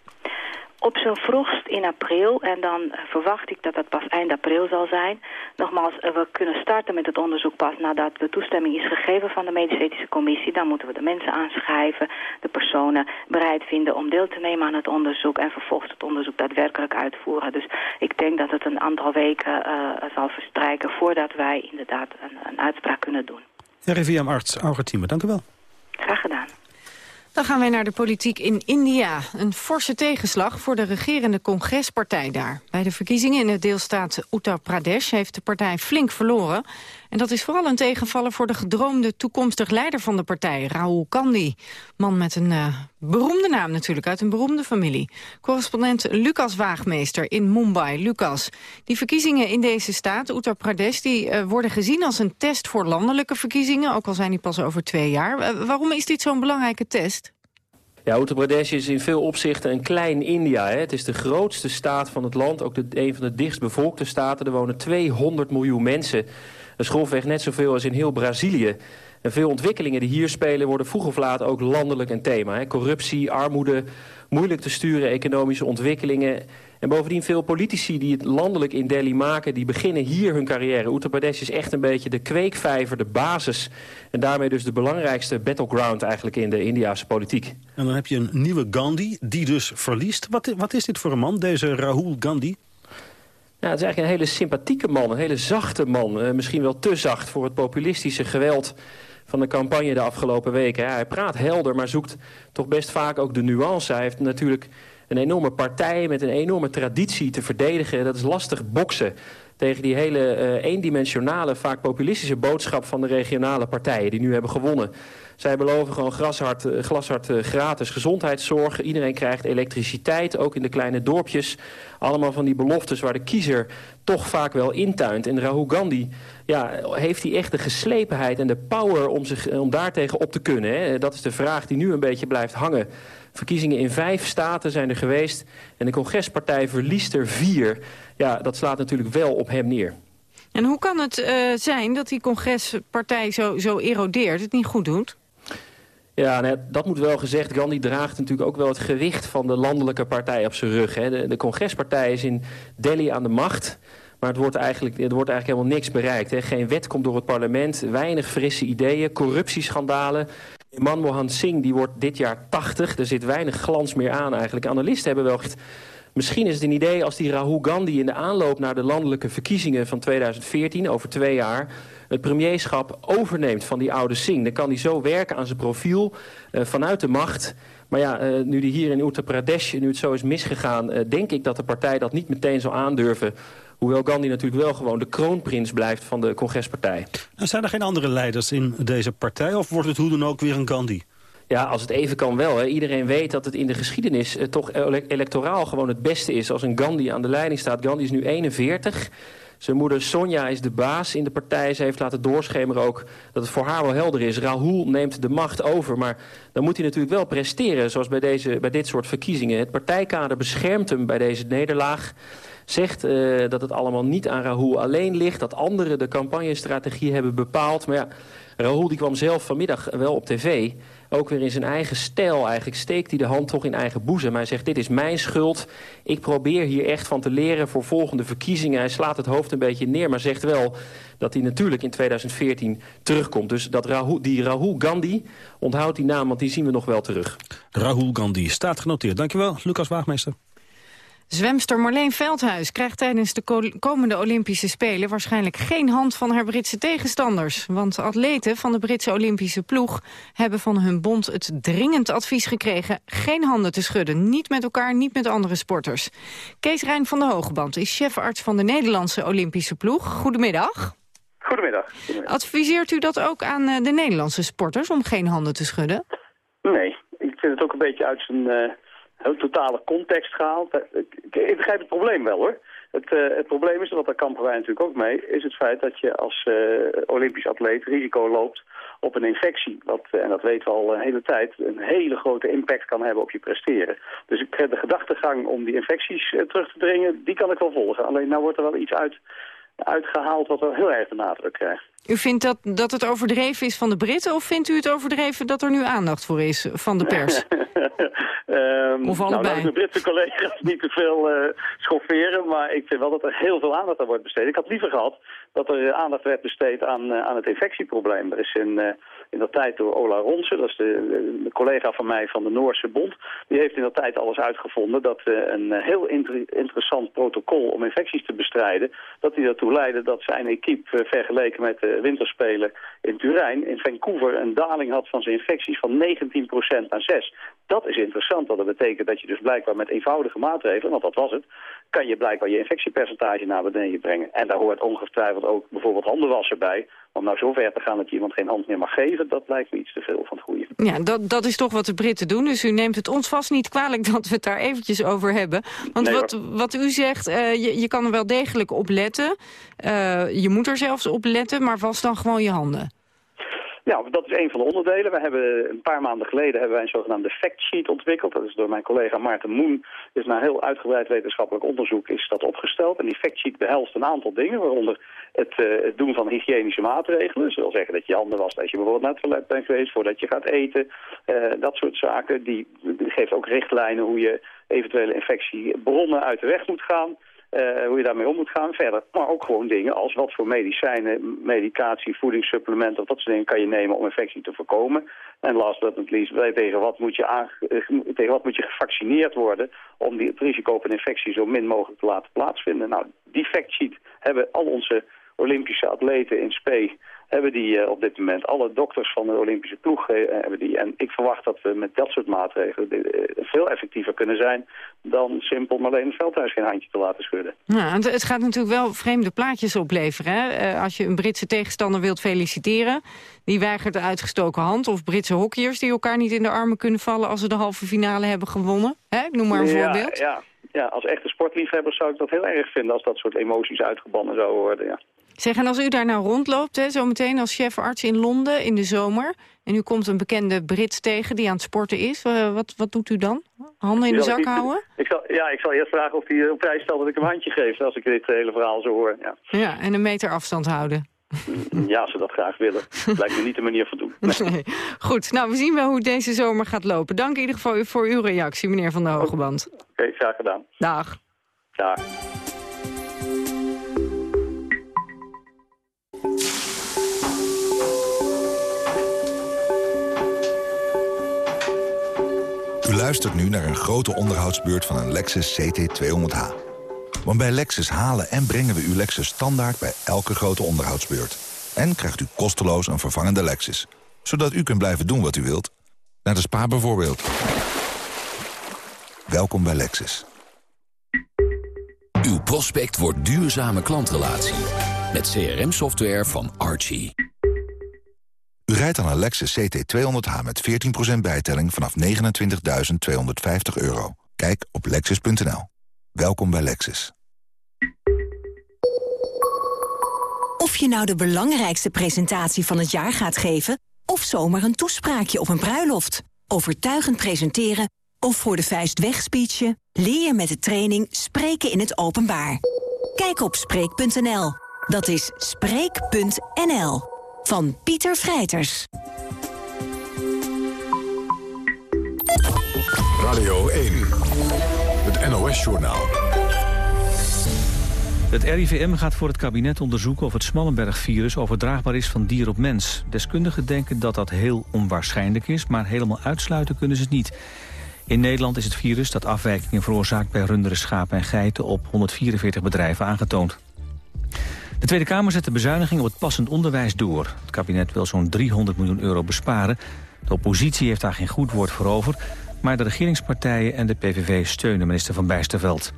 Op zijn vroegst in april. En dan verwacht ik dat dat pas eind april zal zijn. Nogmaals, we kunnen starten met het onderzoek pas nadat de toestemming is gegeven van de medisch-ethische commissie. Dan moeten we de mensen aanschrijven, de personen bereid vinden om deel te nemen aan het onderzoek. En vervolgens het onderzoek daadwerkelijk uitvoeren. Dus ik denk dat het een aantal weken uh, zal verstrijken voordat wij inderdaad een, een uitspraak kunnen doen. RIVM-arts Augustine, dank u wel. Graag gedaan. Dan gaan wij naar de politiek in India. Een forse tegenslag voor de regerende congrespartij daar. Bij de verkiezingen in de deelstaat Uttar Pradesh heeft de partij flink verloren. En dat is vooral een tegenvaller voor de gedroomde toekomstig leider van de partij, Rahul Gandhi. Man met een uh, beroemde naam natuurlijk, uit een beroemde familie. Correspondent Lucas Waagmeester in Mumbai. Lucas, die verkiezingen in deze staat, Uttar Pradesh, die uh, worden gezien als een test voor landelijke verkiezingen, ook al zijn die pas over twee jaar. Uh, waarom is dit zo'n belangrijke test? Ja, Uttar Pradesh is in veel opzichten een klein India. Hè. Het is de grootste staat van het land, ook de, een van de dichtstbevolkte staten. Er wonen 200 miljoen mensen. Dat is net zoveel als in heel Brazilië. En veel ontwikkelingen die hier spelen worden vroeg of laat ook landelijk een thema. Hè. Corruptie, armoede, moeilijk te sturen economische ontwikkelingen. En bovendien veel politici die het landelijk in Delhi maken... die beginnen hier hun carrière. Uttar Pradesh is echt een beetje de kweekvijver, de basis... en daarmee dus de belangrijkste battleground eigenlijk in de Indiase politiek. En dan heb je een nieuwe Gandhi, die dus verliest. Wat, wat is dit voor een man, deze Rahul Gandhi? Ja, het is eigenlijk een hele sympathieke man, een hele zachte man. Uh, misschien wel te zacht voor het populistische geweld van de campagne de afgelopen weken. Hij praat helder, maar zoekt toch best vaak ook de nuance. Hij heeft natuurlijk een enorme partij met een enorme traditie te verdedigen. Dat is lastig boksen tegen die hele uh, eendimensionale, vaak populistische boodschap van de regionale partijen die nu hebben gewonnen. Zij beloven gewoon glashard, eh, glashard uh, gratis gezondheidszorg. Iedereen krijgt elektriciteit, ook in de kleine dorpjes. Allemaal van die beloftes waar de kiezer toch vaak wel intuint. En Rahul Gandhi ja, heeft hij echt de geslepenheid en de power om, zich, om daartegen op te kunnen. Hè? Dat is de vraag die nu een beetje blijft hangen. Verkiezingen in vijf staten zijn er geweest. En de congrespartij verliest er vier. Ja, dat slaat natuurlijk wel op hem neer. En hoe kan het zijn dat die congrespartij zo, zo erodeert, het niet goed doet? Ja, nou, dat moet wel gezegd. Gandhi draagt natuurlijk ook wel het gewicht van de landelijke partij op zijn rug. Hè. De, de congrespartij is in Delhi aan de macht. Maar het wordt eigenlijk, er wordt eigenlijk helemaal niks bereikt. Hè. Geen wet komt door het parlement, weinig frisse ideeën, corruptieschandalen. Manmohan Singh die wordt dit jaar 80. Er zit weinig glans meer aan eigenlijk. Analisten hebben wel gezegd... Misschien is het een idee als die Rahul Gandhi in de aanloop naar de landelijke verkiezingen van 2014, over twee jaar, het premierschap overneemt van die oude Singh. Dan kan hij zo werken aan zijn profiel uh, vanuit de macht. Maar ja, uh, nu die hier in Uttar Pradesh, nu het zo is misgegaan... Uh, denk ik dat de partij dat niet meteen zal aandurven. Hoewel Gandhi natuurlijk wel gewoon de kroonprins blijft van de congrespartij. En zijn er geen andere leiders in deze partij? Of wordt het hoe dan ook weer een Gandhi? Ja, als het even kan wel. Hè. Iedereen weet dat het in de geschiedenis eh, toch ele electoraal gewoon het beste is... als een Gandhi aan de leiding staat. Gandhi is nu 41. Zijn moeder Sonja is de baas in de partij. Ze heeft laten doorschemeren ook dat het voor haar wel helder is. Rahul neemt de macht over, maar dan moet hij natuurlijk wel presteren... zoals bij, deze, bij dit soort verkiezingen. Het partijkader beschermt hem bij deze nederlaag zegt uh, dat het allemaal niet aan Rahul alleen ligt... dat anderen de campagnestrategie hebben bepaald. Maar ja, Rahul die kwam zelf vanmiddag wel op tv ook weer in zijn eigen stijl eigenlijk steekt hij de hand toch in eigen boezem. Hij zegt, dit is mijn schuld. Ik probeer hier echt van te leren voor volgende verkiezingen. Hij slaat het hoofd een beetje neer, maar zegt wel dat hij natuurlijk in 2014 terugkomt. Dus dat Rahul, die Rahul Gandhi, onthoudt die naam, want die zien we nog wel terug. Rahul Gandhi, staat genoteerd. Dankjewel, Lucas Waagmeester. Zwemster Marleen Veldhuis krijgt tijdens de komende Olympische Spelen... waarschijnlijk geen hand van haar Britse tegenstanders. Want atleten van de Britse Olympische ploeg... hebben van hun bond het dringend advies gekregen... geen handen te schudden, niet met elkaar, niet met andere sporters. Kees Rijn van de Hogeband is chefarts van de Nederlandse Olympische ploeg. Goedemiddag. Goedemiddag. Adviseert u dat ook aan eh, de Nederlandse sporters om geen handen te schudden? Nee, ik vind het ook een beetje uit zijn... Uh een totale context gehaald. Ik, begrijp het probleem wel hoor. Het, uh, het probleem is, dat daar kampen wij natuurlijk ook mee, is het feit dat je als Olympisch atleet risico loopt op een infectie. Wat, en dat weten we al een hele tijd, een hele grote impact kan hebben op je presteren. Dus ik, de gedachtegang om die infecties terug te dringen, die kan ik wel volgen. Alleen nou wordt er wel iets uit uitgehaald wat wel heel erg de nadruk krijgt. U vindt dat, dat het overdreven is van de Britten... of vindt u het overdreven dat er nu aandacht voor is van de pers? um, [LAUGHS] of allebei? Nou, de Britse collega's niet te veel uh, schofferen... maar ik vind wel dat er heel veel aandacht aan wordt besteed. Ik had liever gehad dat er aandacht werd besteed aan, uh, aan het infectieprobleem. Er is in, uh, in dat tijd door Ola Ronsen, dat is de, de, collega van mij van de Noorse Bond... die heeft in dat tijd alles uitgevonden dat een heel inter interessant protocol om infecties te bestrijden... dat die ertoe leidde dat zijn equipe vergeleken met de winterspelen in Turijn, in Vancouver, een daling had van zijn infecties van 19% naar 6. Dat is interessant, want dat betekent dat je dus blijkbaar met eenvoudige maatregelen, want dat was het, kan je blijkbaar je infectiepercentage naar beneden brengen. En daar hoort ongetwijfeld ook bijvoorbeeld handenwassen bij. Om nou zo ver te gaan dat je iemand geen hand meer mag geven, dat lijkt me iets te veel van het goede. Ja, dat, dat is toch wat de Britten doen. Dus u neemt het ons vast niet kwalijk dat we het daar eventjes over hebben. Want Nee, wat, wat u zegt, eh, je, je kan er wel degelijk op letten. Eh, je moet er zelfs op letten, maar was dan gewoon je handen. Ja, dat is een van de onderdelen. We hebben een paar maanden geleden hebben wij een zogenaamde fact sheet ontwikkeld. Dat is door mijn collega Maarten Moen. Dus na heel uitgebreid wetenschappelijk onderzoek is dat opgesteld. En die fact sheet behelst een aantal dingen, waaronder het, eh, doen van hygiënische maatregelen. Dat wil zeggen dat je handen wast als je bijvoorbeeld naar het toilet bent geweest, voordat je gaat eten. Eh, dat soort zaken. Die, die geeft ook richtlijnen hoe je eventuele infectiebronnen uit de weg moet gaan. Eh, hoe je daarmee om moet gaan verder. Maar ook gewoon dingen als wat voor medicijnen, medicatie, voedingssupplementen... of dat soort dingen kan je nemen om infectie te voorkomen. En last but not least, tegen wat moet je, eh, tegen wat moet je gevaccineerd worden... om die, het risico op een infectie zo min mogelijk te laten plaatsvinden. Nou, die factsheet hebben al onze Olympische atleten in spe hebben die eh, op dit moment. Alle dokters van de Olympische ploeg eh, hebben die. En ik verwacht dat we met dat soort maatregelen eh, veel effectiever kunnen zijn... dan simpel Marleen Veldhuis geen handje te laten schudden. Ja, het, het gaat natuurlijk wel vreemde plaatjes opleveren. Hè? Als je een Britse tegenstander wilt feliciteren... die weigert de uitgestoken hand. Of Britse hockeyers die elkaar niet in de armen kunnen vallen... als ze de halve finale hebben gewonnen. Hè? Ik noem maar een ja, voorbeeld. Ja, ja, als echte sportliefhebbers zou ik dat heel erg vinden... als dat soort emoties uitgebannen zouden worden, ja. Zeg, en als u daar nou rondloopt, hè, zometeen als chefarts in Londen in de zomer... en u komt een bekende Brit tegen die aan het sporten is... eh, wat, wat doet u dan? Handen in de zak houden? [LAUGHS] Ik zal, ja, ik zal eerst vragen of hij op prijs stelt dat ik hem een handje geef... als ik dit hele verhaal zo hoor. Ja, Ja, en een meter afstand houden. ja als ze dat graag willen. [LAUGHS] Lijkt me niet de manier van doen. Nee. Goed, nou, we zien wel hoe het deze zomer gaat lopen. Dank in ieder geval voor uw reactie, meneer Van der Hogeband. Oké, graag gedaan. Dag. Dag. Luistert nu naar een grote onderhoudsbeurt van een Lexus CT200H. Want bij Lexus halen en brengen we uw Lexus standaard bij elke grote onderhoudsbeurt. En krijgt u kosteloos een vervangende Lexus. Zodat u kunt blijven doen wat u wilt. Naar de spa bijvoorbeeld. Welkom bij Lexus. Uw prospect wordt duurzame klantrelatie. Met CRM-software van Archie. U rijdt aan een Lexus CT200H met 14% bijtelling vanaf 29.250 euro. Kijk op lexus.nl. Welkom bij Lexus. Of je nou de belangrijkste presentatie van het jaar gaat geven... of zomaar een toespraakje op een bruiloft. Overtuigend presenteren of voor de vuist wegspeechen... leer je met de training Spreken in het Openbaar. Kijk op Spreek.nl. Dat is Spreek.nl. Van Pieter Vrijters. Radio 1. Het NOS-journaal. Het RIVM gaat voor het kabinet onderzoeken of het Smallenberg-virus overdraagbaar is van dier op mens. Deskundigen denken dat dat heel onwaarschijnlijk is, maar helemaal uitsluiten kunnen ze het niet. In Nederland is het virus dat afwijkingen veroorzaakt bij runderen, schapen en geiten op 144 bedrijven aangetoond. De Tweede Kamer zet de bezuiniging op het passend onderwijs door. Het kabinet wil zo'n 300 miljoen euro besparen. De oppositie heeft daar geen goed woord voor over... maar de regeringspartijen en de PVV steunen minister Van Bijsterveld.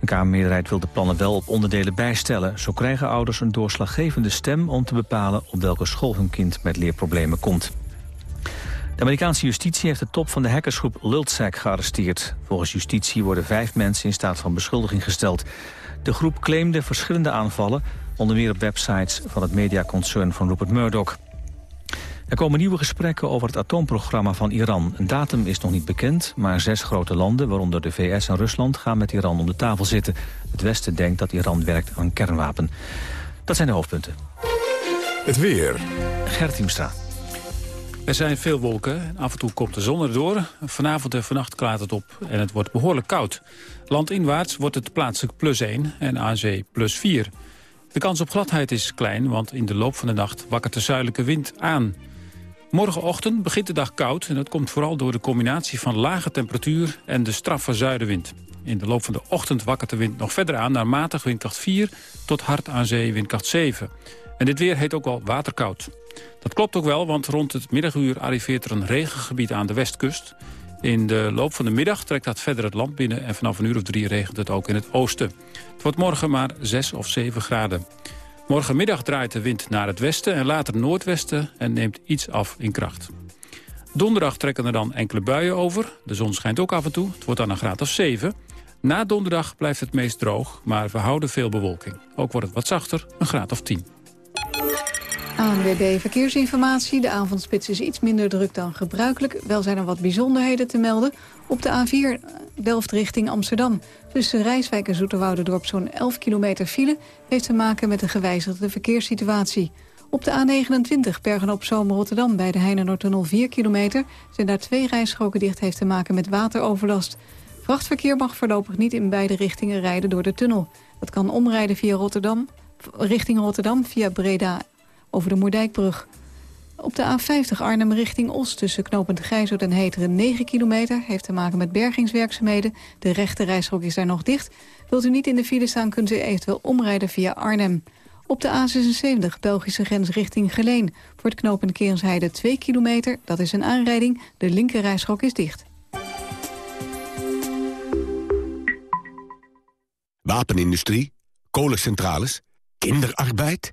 Een Kamermeerderheid wil de plannen wel op onderdelen bijstellen. Zo krijgen ouders een doorslaggevende stem om te bepalen... op welke school hun kind met leerproblemen komt. De Amerikaanse justitie heeft de top van de hackersgroep Lultsack gearresteerd. Volgens justitie worden vijf mensen in staat van beschuldiging gesteld. De groep claimde verschillende aanvallen, onder meer op websites van het mediaconcern van Rupert Murdoch. Er komen nieuwe gesprekken over het atoomprogramma van Iran. Een datum is nog niet bekend, maar zes grote landen, waaronder de VS en Rusland, gaan met Iran om de tafel zitten. Het Westen denkt dat Iran werkt aan kernwapen. Dat zijn de hoofdpunten. Het weer. Gert Hiemstra. Er zijn veel wolken. Af en toe komt de zon erdoor. Vanavond en vannacht klaart het op en het wordt behoorlijk koud. Landinwaarts wordt het plaatselijk plus 1 en aan zee plus 4. De kans op gladheid is klein, want in de loop van de nacht wakkert de zuidelijke wind aan. Morgenochtend begint de dag koud en dat komt vooral door de combinatie van lage temperatuur en de straffe zuidenwind. In de loop van de ochtend wakkert de wind nog verder aan naar matig windkracht 4 tot hard aan zee windkracht 7. En dit weer heet ook wel waterkoud. Dat klopt ook wel, want rond het middaguur arriveert er een regengebied aan de westkust. In de loop van de middag trekt dat verder het land binnen... en vanaf een uur of drie regent het ook in het oosten. Het wordt morgen maar 6 of 7 graden. Morgenmiddag draait de wind naar het westen en later noordwesten... en neemt iets af in kracht. Donderdag trekken er dan enkele buien over. De zon schijnt ook af en toe. Het wordt dan een graad of 7. Na donderdag blijft het meest droog, maar we houden veel bewolking. Ook wordt het wat zachter, een graad of 10. ANWB Verkeersinformatie. De avondspits is iets minder druk dan gebruikelijk. Wel zijn er wat bijzonderheden te melden. Op de A4 Delft richting Amsterdam. Tussen Rijswijk en Zoeterwoudendorp zo'n 11 kilometer file... heeft te maken met een gewijzigde verkeerssituatie. Op de A29 Bergen-op-Zoom Rotterdam bij de Heinenoordtunnel 4 kilometer... zijn daar twee rijstroken dicht heeft te maken met wateroverlast. Vrachtverkeer mag voorlopig niet in beide richtingen rijden door de tunnel. Dat kan omrijden via Rotterdam, richting Rotterdam via Breda over de Moerdijkbrug. Op de A50 Arnhem richting Os tussen knooppunt Grijzoord en Heteren 9 kilometer... heeft te maken met bergingswerkzaamheden. De rechte is daar nog dicht. Wilt u niet in de file staan, kunt u eventueel omrijden via Arnhem. Op de A76 Belgische grens richting Geleen. Voor het knooppunt Kerensheide 2 kilometer. Dat is een aanrijding. De linker is dicht. Wapenindustrie, kolencentrales, kinderarbeid...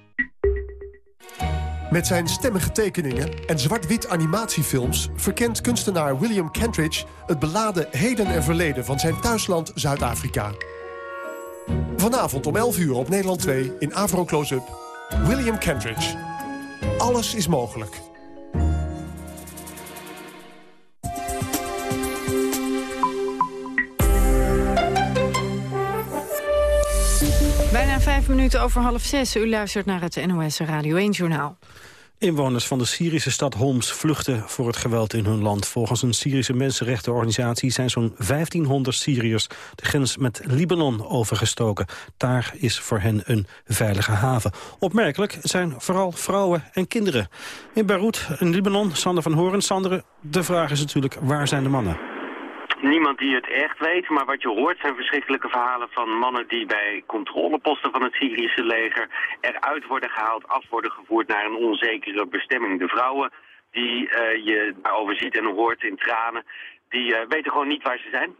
Met zijn stemmige tekeningen en zwart-wit animatiefilms... verkent kunstenaar William Kentridge het beladen heden en verleden... van zijn thuisland Zuid-Afrika. Vanavond om 11 uur op Nederland 2 in Avro Close-up... William Kentridge. Alles is mogelijk. Vijf minuten over half zes. U luistert naar het NOS Radio 1-journaal. Inwoners van de Syrische stad Homs vluchten voor het geweld in hun land. Volgens een Syrische mensenrechtenorganisatie zijn zo'n 1500 Syriërs de grens met Libanon overgestoken. Daar is voor hen een veilige haven. Opmerkelijk zijn vooral vrouwen en kinderen. In Beirut, in Libanon, Sander van Horen. Sander, de vraag is natuurlijk, waar zijn de mannen? Niemand die het echt weet, maar wat je hoort zijn verschrikkelijke verhalen van mannen die bij controleposten van het Syrische leger eruit worden gehaald, af worden gevoerd naar een onzekere bestemming. De vrouwen die uh, je daarover ziet en hoort in tranen, die uh, weten gewoon niet waar ze zijn.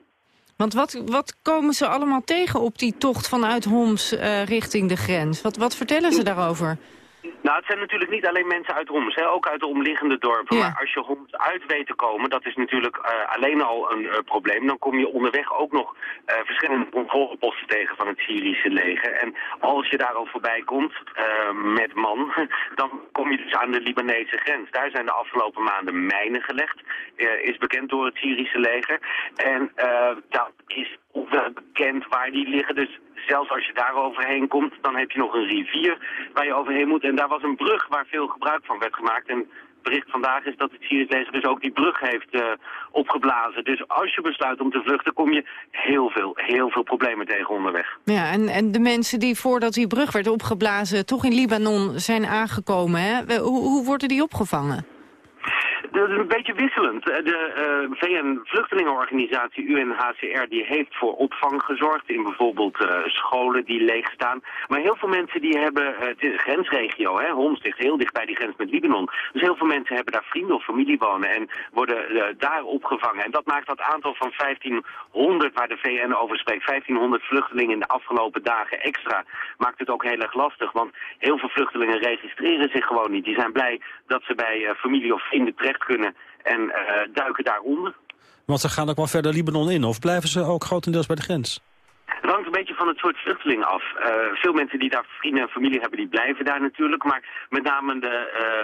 Want wat, wat komen ze allemaal tegen op die tocht vanuit Homs uh, richting de grens? Wat, wat vertellen ze daarover? Nou, het zijn natuurlijk niet alleen mensen uit Homs, hè, ook uit de omliggende dorpen. Maar als je Homs uit weet te komen, dat is natuurlijk uh, alleen al een uh, probleem. Dan kom je onderweg ook nog verschillende controleposten tegen van het Syrische leger. En als je daar al voorbij komt met man, [LAUGHS] dan kom je dus aan de Libanese grens. Daar zijn de afgelopen maanden mijnen gelegd, is bekend door het Syrische leger. En dat is wel bekend waar die liggen. Dus zelfs als je daar overheen komt, dan heb je nog een rivier waar je overheen moet. En daar was een brug waar veel gebruik van werd gemaakt. En bericht vandaag is dat het Syrisch leger dus ook die brug heeft uh, opgeblazen. Dus als je besluit om te vluchten, kom je heel veel, heel veel problemen tegen onderweg. Ja, en, en de mensen die voordat die brug werd opgeblazen toch in Libanon zijn aangekomen, hè? Hoe, hoe worden die opgevangen? Dat is een beetje wisselend. De uh, VN-vluchtelingenorganisatie UNHCR die heeft voor opvang gezorgd in bijvoorbeeld uh, scholen die leeg staan. Maar heel veel mensen die hebben, het is een grensregio, hè, Homs ligt heel dicht bij die grens met Libanon. Dus heel veel mensen hebben daar vrienden of familie wonen en worden daar opgevangen. En dat maakt dat aantal van 1500 waar de VN over spreekt, 1500 vluchtelingen in de afgelopen dagen extra, maakt het ook heel erg lastig. Want heel veel vluchtelingen registreren zich gewoon niet. Die zijn blij dat ze bij familie of vrienden terecht kunnen en uh, duiken daaronder. Want ze gaan ook wel verder Libanon in, of blijven ze ook grotendeels bij de grens? Het hangt een beetje van het soort vluchteling af. Uh, veel mensen die daar vrienden en familie hebben, die blijven daar natuurlijk. Maar met name de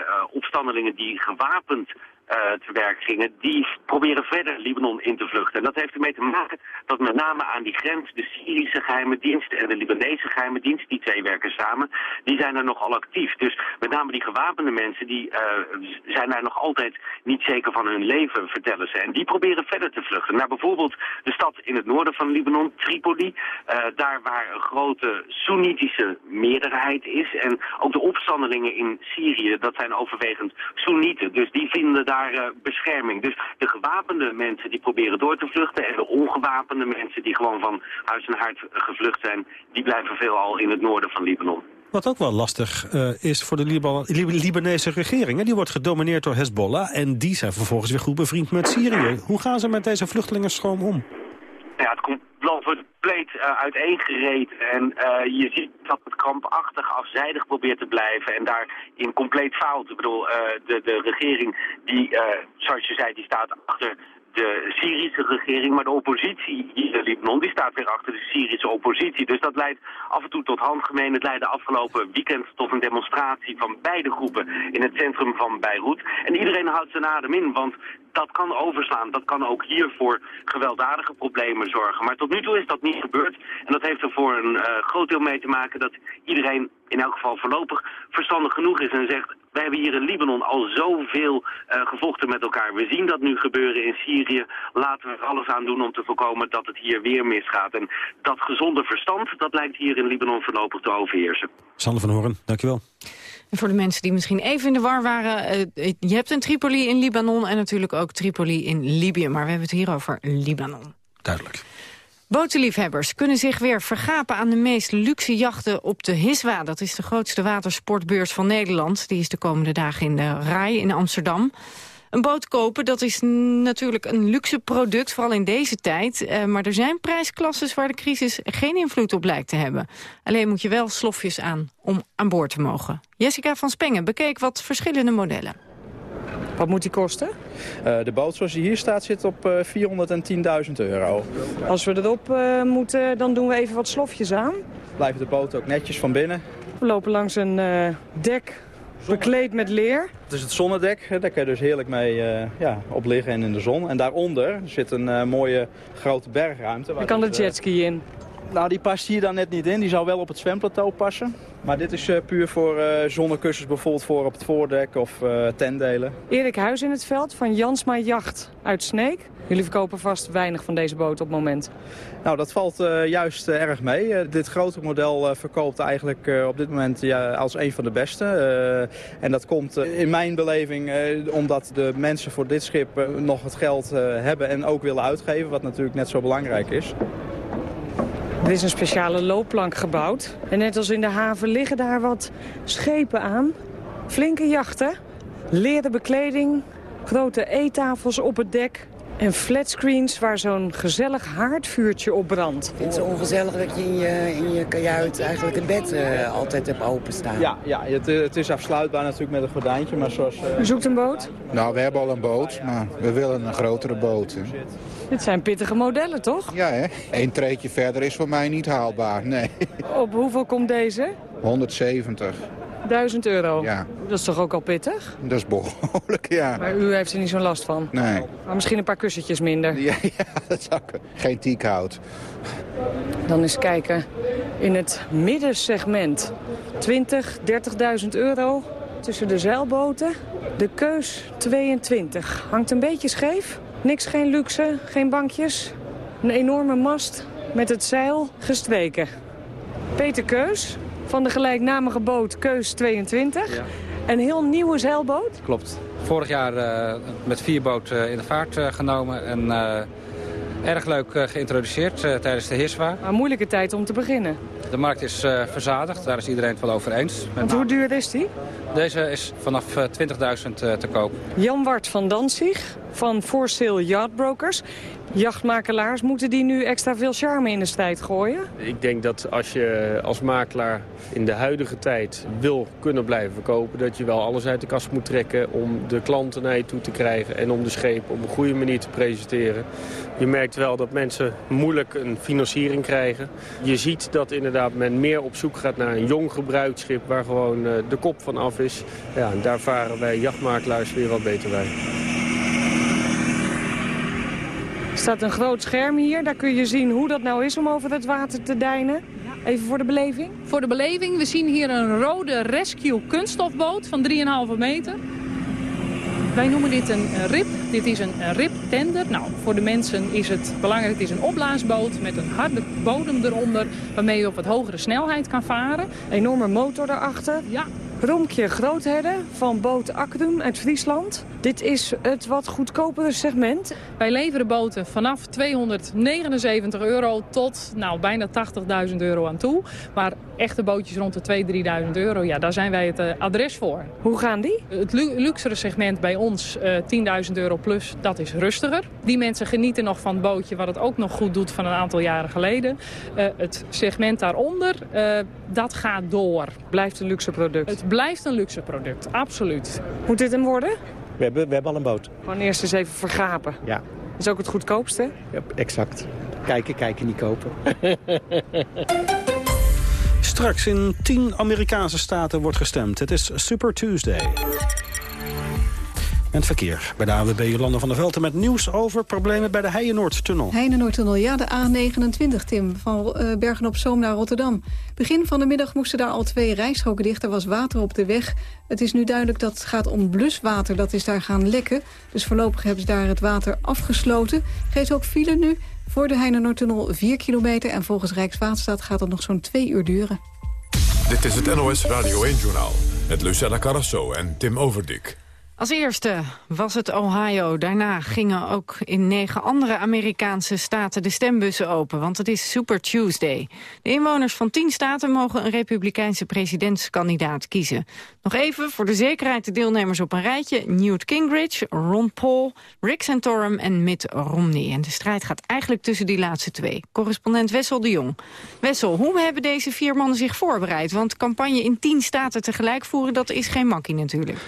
uh, opstandelingen die gewapend te werk gingen, die proberen verder Libanon in te vluchten. En dat heeft ermee te maken dat met name aan die grens de Syrische geheime dienst en de Libanese geheime dienst, die twee werken samen, die zijn er nogal actief. Dus met name die gewapende mensen, die uh, zijn daar nog altijd niet zeker van hun leven, vertellen ze. En die proberen verder te vluchten. Naar bijvoorbeeld de stad in het noorden van Libanon, Tripoli, uh, daar waar een grote Soenitische meerderheid is. En ook de opstandelingen in Syrië, dat zijn overwegend Soenieten. Dus die vinden daar daar bescherming. Dus de gewapende mensen die proberen door te vluchten... en de ongewapende mensen die gewoon van huis en hart gevlucht zijn... die blijven veelal in het noorden van Libanon. Wat ook wel lastig uh, is voor de Liban Libanese regering. Hè? Die wordt gedomineerd door Hezbollah en die zijn vervolgens weer goed bevriend met Syrië. Hoe gaan ze met deze vluchtelingenstroom om? Ja, het komt land wordt compleet uh, uiteengereed. En uh, je ziet dat het krampachtig afzijdig probeert te blijven en daarin compleet fout. Ik bedoel, uh, de, de regering die, zoals je zei, die staat achter de Syrische regering, maar de oppositie hier in Libanon, die staat weer achter de Syrische oppositie. Dus dat leidt af en toe tot handgemeen. Het leidde afgelopen weekend tot een demonstratie van beide groepen in het centrum van Beirut. En iedereen houdt zijn adem in, want dat kan overslaan. Dat kan ook hier voor gewelddadige problemen zorgen. Maar tot nu toe is dat niet gebeurd. En dat heeft er voor een uh, groot deel mee te maken dat iedereen in elk geval voorlopig verstandig genoeg is en zegt... wij hebben hier in Libanon al zoveel uh, gevochten met elkaar. We zien dat nu gebeuren in Syrië. Laten we er alles aan doen om te voorkomen dat het hier weer misgaat. En dat gezonde verstand, dat lijkt hier in Libanon voorlopig te overheersen. Sander van Horen, dankjewel. En voor de mensen die misschien even in de war waren... Uh, je hebt een Tripoli in Libanon en natuurlijk ook Tripoli in Libië. Maar we hebben het hier over Libanon. Duidelijk. Botenliefhebbers kunnen zich weer vergapen aan de meest luxe jachten op de Hiswa. Dat is de grootste watersportbeurs van Nederland. Die is de komende dagen in de RAI in Amsterdam. Een boot kopen, dat is natuurlijk een luxe product, vooral in deze tijd. Uh, maar er zijn prijsklasses waar de crisis geen invloed op lijkt te hebben. Alleen moet je wel slofjes aan om aan boord te mogen. Jessica van Spengen bekeek wat verschillende modellen. Wat moet die kosten? Uh, de boot zoals die hier staat zit op uh, 410.000 euro. Als we erop uh, moeten, dan doen we even wat slofjes aan. Blijft de boot ook netjes van binnen. We lopen langs een uh, dek bekleed met leer. Het is het zonnedek, daar kun je dus heerlijk mee uh, ja, op liggen en in de zon. En daaronder zit een uh, mooie grote bergruimte. Waar kan de jetski in. Nou, die past hier dan net niet in. Die zou wel op het zwemplateau passen. Maar dit is uh, puur voor uh, zonnekussens bijvoorbeeld voor op het voordek of uh, tentdelen. Erik Huis in het veld van Jansma Jacht uit Sneek. Jullie verkopen vast weinig van deze boot op het moment. Nou, dat valt juist erg mee. dit grote model verkoopt eigenlijk op dit moment ja, als een van de beste. en dat komt in mijn beleving omdat de mensen voor dit schip nog het geld hebben en ook willen uitgeven. Wat natuurlijk net zo belangrijk is. Er is een speciale loopplank gebouwd. En net als in de haven liggen daar wat schepen aan. Flinke jachten, leren bekleding, grote eettafels op het dek... En flatscreens waar zo'n gezellig haardvuurtje op brandt. Ik vind het zo ongezellig dat je in je, in je kajuit eigenlijk het bed uh, altijd hebt openstaan. Ja, ja het, het, is afsluitbaar natuurlijk met een gordijntje, maar zoals... Uh... U zoekt een boot? Nou, we hebben al een boot, maar we willen een grotere boot. Hè. Dit zijn pittige modellen, toch? Ja, hè? Eén treetje verder is voor mij niet haalbaar, nee. Op hoeveel komt deze? 170. 1000 euro? Ja. Dat is toch ook al pittig? Dat is behoorlijk, ja. Maar u heeft er niet zo'n last van? Nee. Maar misschien een paar kussentjes minder? Ja, [LAUGHS] ja dat zou ik. Geen teakhout. Dan eens kijken in het middensegment. 20, 30.000 euro tussen de zeilboten. De keus 22. Hangt een beetje scheef. Niks, geen luxe, geen bankjes. Een enorme mast met het zeil gestreken. Peter Keus van de gelijknamige boot Keus 22. Ja. Een heel nieuwe zeilboot? Klopt. Vorig jaar uh, met vier boten uh, in de vaart uh, genomen. En erg leuk geïntroduceerd tijdens de HISWA. Een moeilijke tijd om te beginnen. De markt is verzadigd, daar is iedereen het wel over eens. Want hoe duur is die? Deze is vanaf 20.000 te koop. Jan Wart van Danzig van For Sale Yacht Brokers. Jachtmakelaars, moeten die nu extra veel charme in de strijd gooien? Ik denk dat als je als makelaar in de huidige tijd wil kunnen blijven verkopen... dat je wel alles uit de kast moet trekken om de klanten naar je toe te krijgen... en om de schepen op een goede manier te presenteren. Je merkt wel dat mensen moeilijk een financiering krijgen. Je ziet dat inderdaad men meer op zoek gaat naar een jong gebruikt waar gewoon de kop van af is. Ja, en daar varen wij jachtmakelaars weer wat beter bij. Er staat een groot scherm hier. Daar kun je zien hoe dat nou is om over het water te deinen. Even voor de beleving. Voor de beleving. We zien hier een rode rescue kunststofboot van 3,5 meter. Wij noemen dit een RIP. Dit is een RIP-tender. Nou, voor de mensen is het belangrijk, het is een opblaasboot met een harde bodem eronder... waarmee je op wat hogere snelheid kan varen. Enorme motor daarachter. Ja, Romkje Grootherden van boot Akdum uit Friesland. Dit is het wat goedkopere segment. Wij leveren boten vanaf 279 euro tot nou, bijna 80.000 euro aan toe. Maar echte bootjes rond de 2.000, 3.000 euro, ja, daar zijn wij het uh, adres voor. Hoe gaan die? Het lu luxere segment bij ons, uh, 10.000 euro plus, dat is rustiger. Die mensen genieten nog van het bootje, wat het ook nog goed doet van een aantal jaren geleden. Uh, het segment daaronder, dat gaat door. Blijft een luxe product? Het blijft een luxe product, absoluut. Moet dit hem worden? We hebben, we hebben al een boot. Gewoon eerst eens even vergapen. Ja. Dat is ook het goedkoopste? Ja, exact. Kijken, kijken, niet kopen. [LAUGHS] Straks in tien Amerikaanse staten wordt gestemd. Het is Super Tuesday. En het verkeer bij de AWB Jolanda van der Velten met nieuws over problemen bij de Heijenoordtunnel. Heijenoordtunnel, ja, de A29, Tim, van uh, Bergen-op-Zoom naar Rotterdam. Begin van de middag moesten daar al twee rijstroken dicht. Er was water op de weg. Het is nu duidelijk dat het gaat om bluswater. Dat is daar gaan lekken. Dus voorlopig hebben ze daar het water afgesloten. Geeft ook file nu voor de Heijenoordtunnel 4 kilometer. En volgens Rijkswaterstaat gaat het nog zo'n twee uur duren. Dit is het NOS Radio 1-journaal. Met Lucella Carrasso en Tim Overdik. Als eerste was het Ohio. Daarna gingen ook in negen andere Amerikaanse staten de stembussen open. Want het is Super Tuesday. De inwoners van tien staten mogen een republikeinse presidentskandidaat kiezen. Nog even voor de zekerheid de deelnemers op een rijtje. Newt Gingrich, Ron Paul, Rick Santorum en Mitt Romney. En de strijd gaat eigenlijk tussen die laatste twee. Correspondent Wessel de Jong. Wessel, hoe hebben deze vier mannen zich voorbereid? Want campagne in tien staten tegelijk voeren, dat is geen makkie natuurlijk.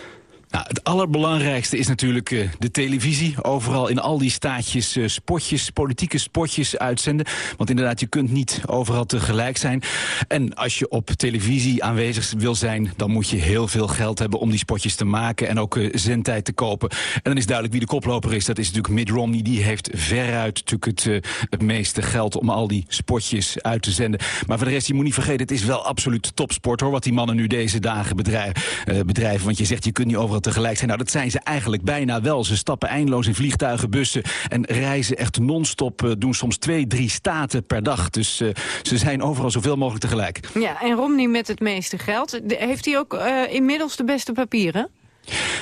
Nou, het allerbelangrijkste is natuurlijk uh, de televisie. Overal in al die staatjes uh, spotjes, politieke spotjes uitzenden. Want inderdaad, je kunt niet overal tegelijk zijn. En als je op televisie aanwezig wil zijn... dan moet je heel veel geld hebben om die spotjes te maken... en ook uh, zendtijd te kopen. En dan is duidelijk wie de koploper is. Dat is natuurlijk Mitt Romney. Die heeft veruit natuurlijk het, het meeste geld om al die spotjes uit te zenden. Maar voor de rest, je moet niet vergeten... het is wel absoluut topsport, hoor... wat die mannen nu deze dagen bedrijven. bedrijven want je zegt, je kunt niet overal tegelijk zijn. Nou, dat zijn ze eigenlijk bijna wel. Ze stappen eindeloos in vliegtuigen, bussen en reizen echt non-stop. Uh, doen soms twee, drie staten per dag. Dus uh, ze zijn overal zoveel mogelijk tegelijk. Ja, en Romney met het meeste geld. heeft hij ook uh, inmiddels de beste papieren?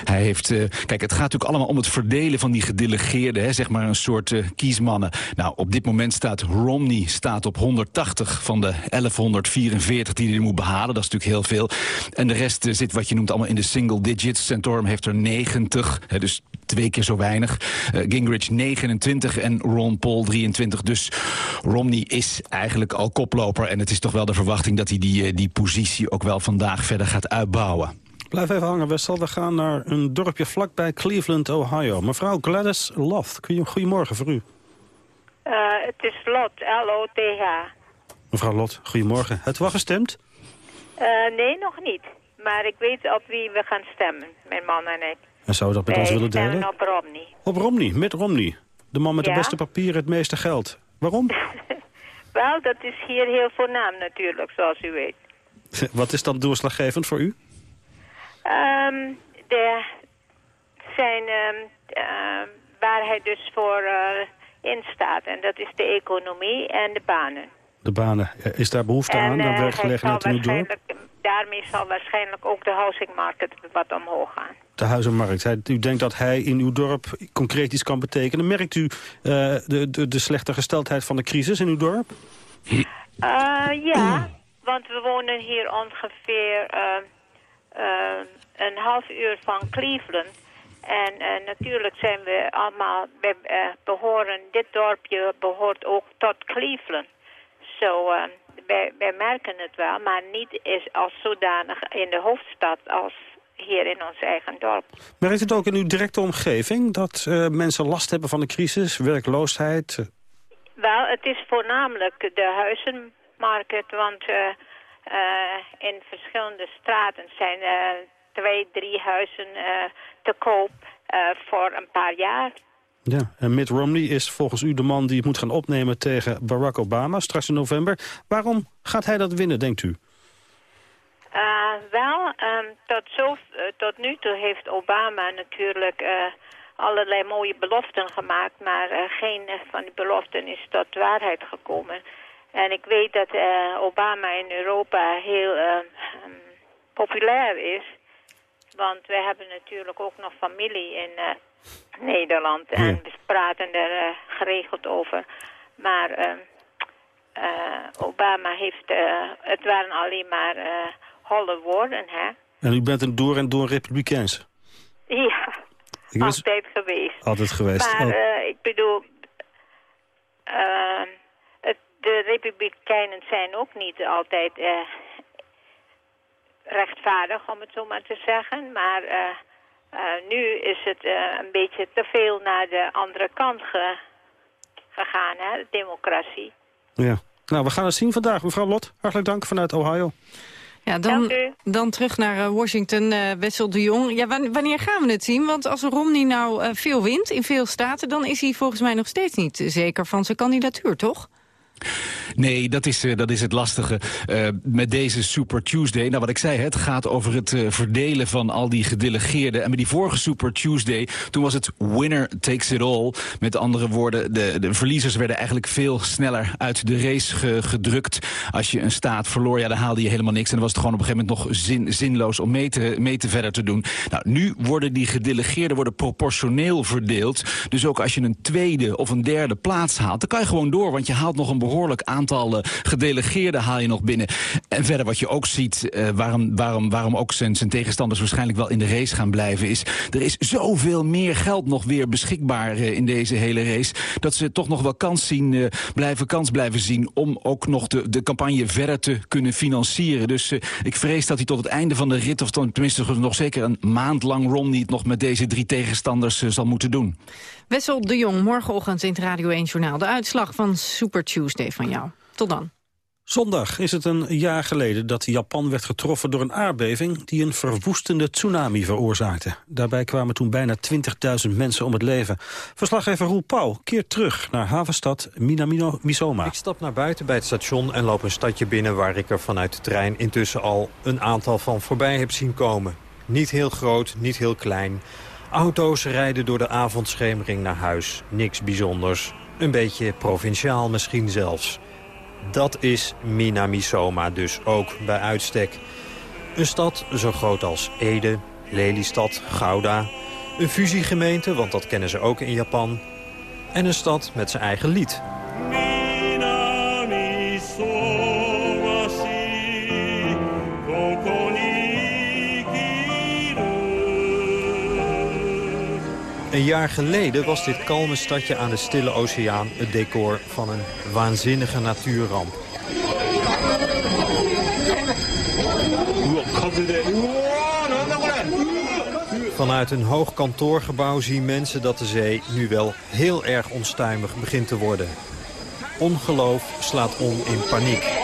Hij heeft, uh, kijk, het gaat natuurlijk allemaal om het verdelen van die gedelegeerden, hè, zeg maar een soort uh, kiesmannen. Nou, op dit moment staat Romney staat op 180 van de 1144 die hij moet behalen. Dat is natuurlijk heel veel. En de rest uh, zit wat je noemt allemaal in de single digits. Santorum heeft er 90, hè, dus twee keer zo weinig. Gingrich 29 en Ron Paul 23. Dus Romney is eigenlijk al koploper. En het is toch wel de verwachting dat hij die, die positie ook wel vandaag verder gaat uitbouwen. Blijf even hangen, Wessel. We gaan naar een dorpje vlakbij Cleveland, Ohio. Mevrouw Gladys Loth, goedemorgen voor u. Uh, het is Lot, L-O-T-H. Mevrouw Lot, goedemorgen. Het was gestemd? Uh, nee, nog niet. Maar ik weet op wie we gaan stemmen, mijn man en ik. En zou dat met Wij ons willen delen? op Romney. Op Romney, met Romney. De man met ja? de beste papieren, het meeste geld. Waarom? [LAUGHS] [LAUGHS] Wel, dat is hier heel voornaam natuurlijk, zoals u weet. Wat is dan doorslaggevend voor u? Um, de, zijn, um, uh, waar hij dus voor uh, in staat. En dat is de economie en de banen. De banen. Is daar behoefte en, aan, aan uh, werkgelegenheid in uw dorp? Daarmee zal waarschijnlijk ook de housing market wat omhoog gaan. De huizenmarkt. Hij, u denkt dat hij in uw dorp concreet iets kan betekenen. Merkt u de, de, de slechte gesteldheid van de crisis in uw dorp? ja, want we wonen hier ongeveer... Uh, een half uur van Cleveland. En uh, natuurlijk zijn we allemaal, we uh, behoren, dit dorpje behoort ook tot Cleveland. Zo, so, uh, wij, wij, merken het wel, maar niet is als zodanig in de hoofdstad als hier in ons eigen dorp. Merkt het ook in uw directe omgeving dat mensen last hebben van de crisis, werkloosheid? Wel, het is voornamelijk de huizenmarkt, want in verschillende straten zijn twee, drie huizen uh, te koop uh, voor een paar jaar. Ja, en Mitt Romney is volgens u de man die het moet gaan opnemen tegen Barack Obama straks in november. Waarom gaat hij dat winnen, denkt u? Uh, wel, um, tot, zo, tot nu toe heeft Obama natuurlijk allerlei mooie beloften gemaakt, maar geen van die beloften is tot waarheid gekomen. En ik weet dat Obama in Europa heel um, populair is. Want wij hebben natuurlijk ook nog familie in uh, Nederland. En ja. we praten er uh, geregeld over. Maar uh, Obama heeft... het waren alleen maar holle woorden, hè. En u bent een door en door republikeins? Ja, ik altijd geweest. Altijd geweest. Maar oh. ik bedoel... het, de republikeinen zijn ook niet altijd rechtvaardig, om het zo maar te zeggen. Maar uh, uh, nu is het uh, een beetje te veel naar de andere kant ge gegaan, hè, de democratie. Ja, nou, we gaan het zien vandaag. Mevrouw Lot, hartelijk dank vanuit Ohio. Ja, dan, dan terug naar Washington, Wessel de Jong. Ja, wanneer gaan we het zien? Want als Romney nou veel wint in veel staten... dan is hij volgens mij nog steeds niet zeker van zijn kandidatuur, toch? Nee, dat is, uh, dat is het lastige. Uh, met deze Super Tuesday, nou wat ik zei, het gaat over het uh, verdelen van al die gedelegeerden. En met die vorige Super Tuesday, toen was het winner takes it all. Met andere woorden, de, de verliezers werden eigenlijk veel sneller uit de race ge, gedrukt. Als je een staat verloor, ja, dan haalde je helemaal niks. En dan was het gewoon op een gegeven moment nog zin, zinloos om mee te, mee te verder te doen. Nou, nu worden die gedelegeerden worden proportioneel verdeeld. Dus ook als je een tweede of een derde plaats haalt, dan kan je gewoon door. Want je haalt nog een behoorlijk aantal gedelegeerden haal je nog binnen. En verder wat je ook ziet, waarom, waarom, waarom ook zijn, tegenstanders waarschijnlijk wel in de race gaan blijven... is er is zoveel meer geld nog weer beschikbaar in deze hele race... dat ze toch nog wel kans, zien, blijven, kans blijven zien om ook nog de, de campagne verder te kunnen financieren. Dus ik vrees dat hij tot het einde van de rit, of tenminste nog zeker een maand lang Romney het nog met deze drie tegenstanders zal moeten doen. Wessel de Jong, morgenochtend in het Radio 1 Journaal. De uitslag van Super Tuesday van jou. Tot dan. Zondag is het een jaar geleden dat Japan werd getroffen door een aardbeving die een verwoestende tsunami veroorzaakte. Daarbij kwamen toen bijna 20.000 mensen om het leven. Verslaggever Roel Pauw keert terug naar havenstad Minamisoma. Ik stap naar buiten bij het station en loop een stadje binnen waar ik er vanuit de trein intussen al een aantal van voorbij heb zien komen. Niet heel groot, niet heel klein. Auto's rijden door de avondschemering naar huis. Niks bijzonders. Een beetje provinciaal misschien zelfs. Dat is Minamisoma dus ook bij uitstek. Een stad zo groot als Ede, Lelystad, Gouda. Een fusiegemeente, want dat kennen ze ook in Japan. En een stad met zijn eigen lied. Een jaar geleden was dit kalme stadje aan de Stille Oceaan het decor van een waanzinnige natuurramp. Vanuit een hoog kantoorgebouw zien mensen dat de zee nu wel heel erg onstuimig begint te worden. Ongeloof slaat om in paniek.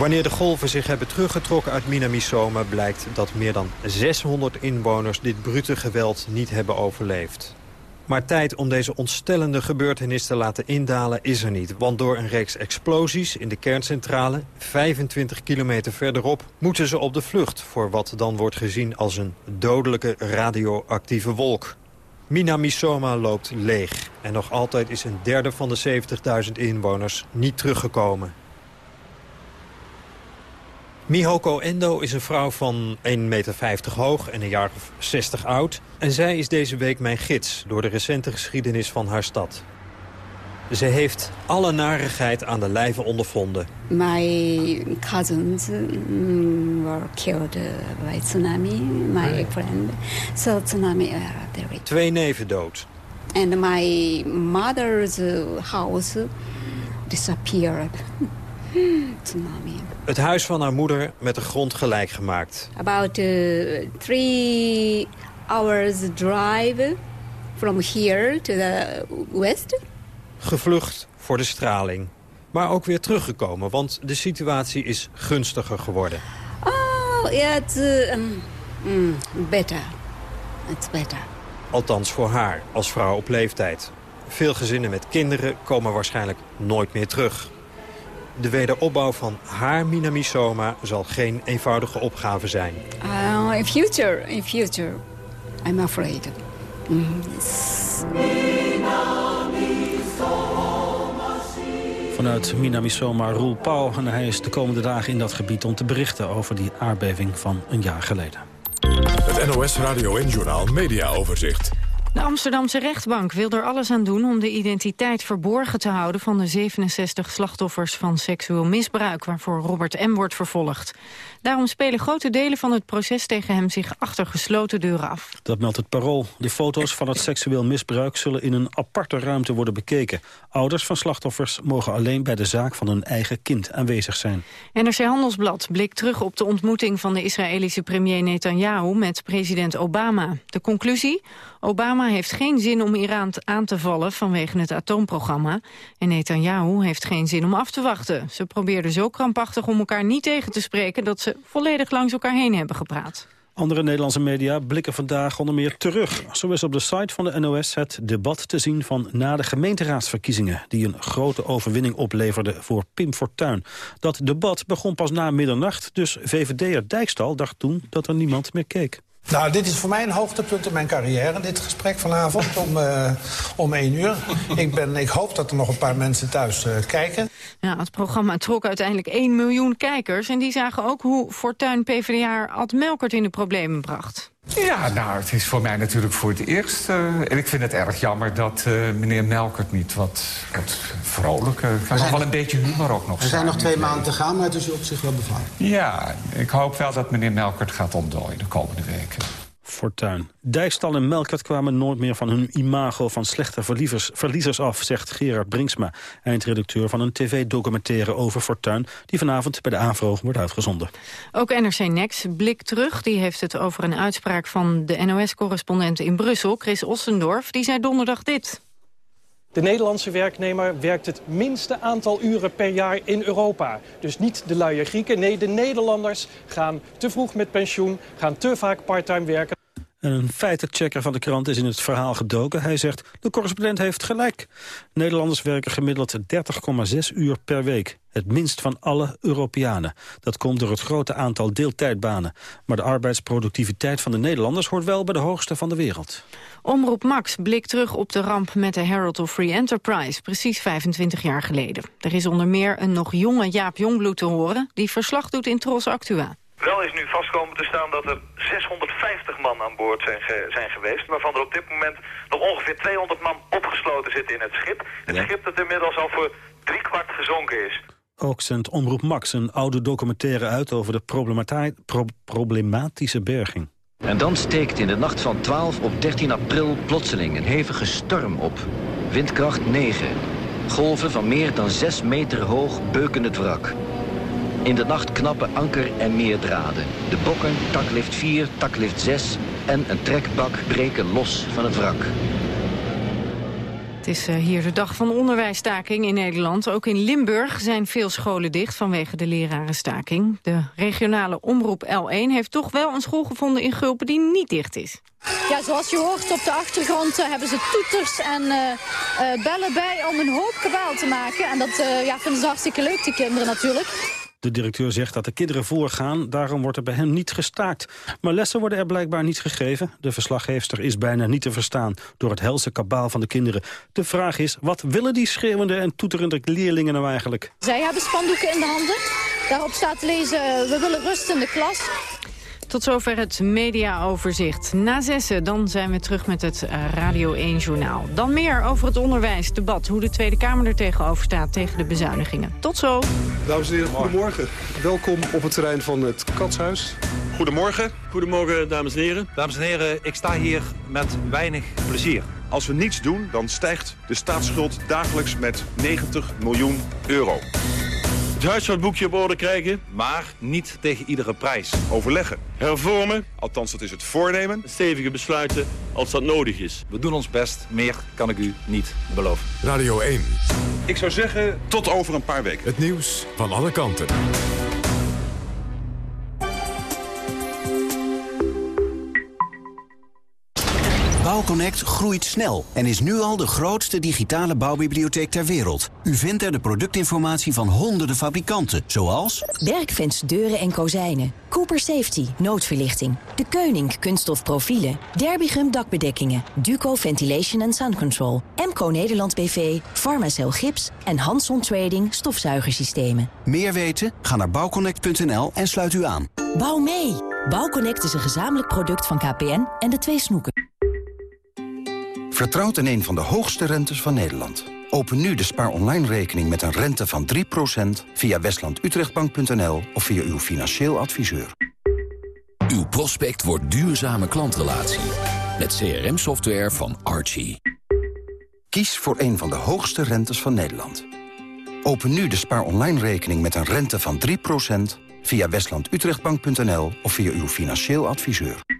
Wanneer de golven zich hebben teruggetrokken uit Minamisoma... blijkt dat meer dan 600 inwoners dit brute geweld niet hebben overleefd. Maar tijd om deze ontstellende gebeurtenis te laten indalen is er niet. Want door een reeks explosies in de kerncentrale, 25 kilometer verderop... moeten ze op de vlucht voor wat dan wordt gezien als een dodelijke radioactieve wolk. Minamisoma loopt leeg en nog altijd is een derde van de 70.000 inwoners niet teruggekomen. Mihoko Endo is een vrouw van 1,50 meter hoog en een jaar of 60 oud. En zij is deze week mijn gids door de recente geschiedenis van haar stad. Ze heeft alle narigheid aan de lijve ondervonden. My cousins mm, were killed by tsunami, my friend. So tsunami uh, very... Twee neven dood. And my mother's house disappeared. [LAUGHS] tsunami. Het huis van haar moeder met de grond gelijk gemaakt. About uh, three hours drive from here to the west. Gevlucht voor de straling. Maar ook weer teruggekomen, want de situatie is gunstiger geworden. Oh, yeah, it's uh, um, mm, better. It's better. Althans voor haar, als vrouw op leeftijd. Veel gezinnen met kinderen komen waarschijnlijk nooit meer terug. De wederopbouw van haar Minamisoma zal geen eenvoudige opgave zijn. Uh, in future, in future, I'm afraid. Mm. Vanuit Minamisoma Roel Pauw. En hij is de komende dagen in dat gebied om te berichten over die aardbeving van een jaar geleden. Het NOS Radio en Journaal Media Overzicht. De Amsterdamse rechtbank wil er alles aan doen om de identiteit verborgen te houden van de 67 slachtoffers van seksueel misbruik waarvoor Robert M. wordt vervolgd. Daarom spelen grote delen van het proces tegen hem zich achter gesloten deuren af. Dat meldt het parool. De foto's van het seksueel misbruik zullen in een aparte ruimte worden bekeken. Ouders van slachtoffers mogen alleen bij de zaak van hun eigen kind aanwezig zijn. NRC Handelsblad blikt terug op de ontmoeting van de Israëlische premier Netanyahu met president Obama. De conclusie? Obama heeft geen zin om Iran aan te vallen vanwege het atoomprogramma. En Netanyahu heeft geen zin om af te wachten. Ze probeerden zo krampachtig om elkaar niet tegen te spreken... dat ze volledig langs elkaar heen hebben gepraat. Andere Nederlandse media blikken vandaag onder meer terug. Zo is op de site van de NOS het debat te zien van na de gemeenteraadsverkiezingen... die een grote overwinning opleverde voor Pim Fortuyn. Dat debat begon pas na middernacht, dus VVD'er Dijkstal dacht toen dat er niemand meer keek. Nou, dit is voor mij een hoogtepunt in mijn carrière, dit gesprek vanavond om, uh, om één uur. Ik, ben, ik hoop dat er nog een paar mensen thuis uh, kijken. Ja, het programma trok uiteindelijk 1 miljoen kijkers... en die zagen ook hoe Fortuin PvdA Ad Melkert in de problemen bracht. Ja, nou, het is voor mij natuurlijk voor het eerst. Uh, en ik vind het erg jammer dat uh, meneer Melkert niet wat, wat vrolijker... Er zijn wel een beetje humor ook nog. Er zijn nog twee maanden te gaan, maar het is op zich wel bevallen. Ja, ik hoop wel dat meneer Melkert gaat ontdooien de komende weken. Fortuin. Dijkstal en Melkert kwamen nooit meer van hun imago van slechte verliezers, verliezers af, zegt Gerard Brinksma, eindredacteur van een tv-documentaire over Fortuin, die vanavond bij de AVRO wordt uitgezonden. Ook NRC Next, Blik Terug, die heeft het over een uitspraak van de NOS-correspondent in Brussel, Chris Ossendorf, die zei donderdag dit. De Nederlandse werknemer werkt het minste aantal uren per jaar in Europa. Dus niet de luie Grieken, nee, de Nederlanders gaan te vroeg met pensioen... gaan te vaak parttime werken. En een feitenchecker van de krant is in het verhaal gedoken. Hij zegt, de correspondent heeft gelijk. Nederlanders werken gemiddeld 30,6 uur per week. Het minst van alle Europeanen. Dat komt door het grote aantal deeltijdbanen. Maar de arbeidsproductiviteit van de Nederlanders hoort wel bij de hoogste van de wereld. Omroep Max blikt terug op de ramp met de Herald of Free Enterprise, precies 25 jaar geleden. Er is onder meer een nog jonge Jaap Jongbloed te horen, die verslag doet in Tros Actua. Wel is nu vastkomen te staan dat er 650 man aan boord zijn, zijn geweest... waarvan er op dit moment nog ongeveer 200 man opgesloten zitten in het schip. Het schip dat inmiddels al voor driekwart gezonken is. Ook zendt Omroep Max een oude documentaire uit over de problematische berging. En dan steekt in de nacht van 12 op 13 april plotseling een hevige storm op. Windkracht 9. Golven van meer dan 6 meter hoog beuken het wrak. In de nacht knappen anker en meerdraden. De bokken, taklift 4, taklift 6 en een trekbak breken los van het wrak. Het is uh, hier de dag van onderwijsstaking in Nederland. Ook in Limburg zijn veel scholen dicht vanwege de lerarenstaking. De regionale omroep L1 heeft toch wel een school gevonden in Gulpen die niet dicht is. Ja, zoals je hoort op de achtergrond uh, hebben ze toeters en uh, bellen bij om een hoop kabaal te maken. En dat ja, vinden ze hartstikke leuk, die kinderen natuurlijk. De directeur zegt dat de kinderen voorgaan, daarom wordt er bij hem niet gestaakt. Maar lessen worden er blijkbaar niet gegeven. De verslaggeefster is bijna niet te verstaan door het helse kabaal van de kinderen. De vraag is, wat willen die schreeuwende en toeterende leerlingen nou eigenlijk? Zij hebben spandoeken in de handen. Daarop staat lezen, we willen rust in de klas. Tot zover het mediaoverzicht. Na zessen, dan zijn we terug met het uh, Radio 1-journaal. Dan meer over het onderwijsdebat. Hoe de Tweede Kamer er tegenover staat tegen de bezuinigingen. Tot zo. Dames en heren, goedemorgen. Welkom op het terrein van het Katshuis. Goedemorgen. Goedemorgen, dames en heren. Dames en heren, ik sta hier met weinig plezier. Als we niets doen, dan stijgt de staatsschuld dagelijks met 90 miljoen euro. Het huishoudboekje op orde krijgen. Maar niet tegen iedere prijs. Overleggen. Hervormen. Althans, dat is het voornemen. Stevige besluiten als dat nodig is. We doen ons best. Meer kan ik u niet beloven. Radio 1. Ik zou zeggen, tot over een paar weken. Het nieuws van alle kanten. Bouwconnect groeit snel en is nu al de grootste digitale bouwbibliotheek ter wereld. U vindt er de productinformatie van honderden fabrikanten, zoals... Werkfence deuren en kozijnen, Cooper Safety noodverlichting, De Keuning kunststof profielen, Derbigum dakbedekkingen, Duco Ventilation and Sound Control, Emco Nederland BV, Pharmacell gips en Hanson Trading stofzuigersystemen. Meer weten? Ga naar bouwconnect.nl en sluit u aan. Bouw mee! Bouwconnect is een gezamenlijk product van KPN en de twee snoeken. Vertrouwt in een van de hoogste rentes van Nederland. Open nu de spaar online rekening met een rente van 3% via westlandutrechtbank.nl of via uw financieel adviseur. Uw prospect wordt duurzame klantrelatie met CRM-software van Archie. Kies voor een van de hoogste rentes van Nederland. Open nu de spaar online rekening met een rente van 3% via westlandutrechtbank.nl of via uw financieel adviseur.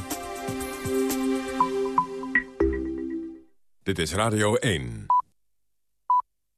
Dit is Radio 1.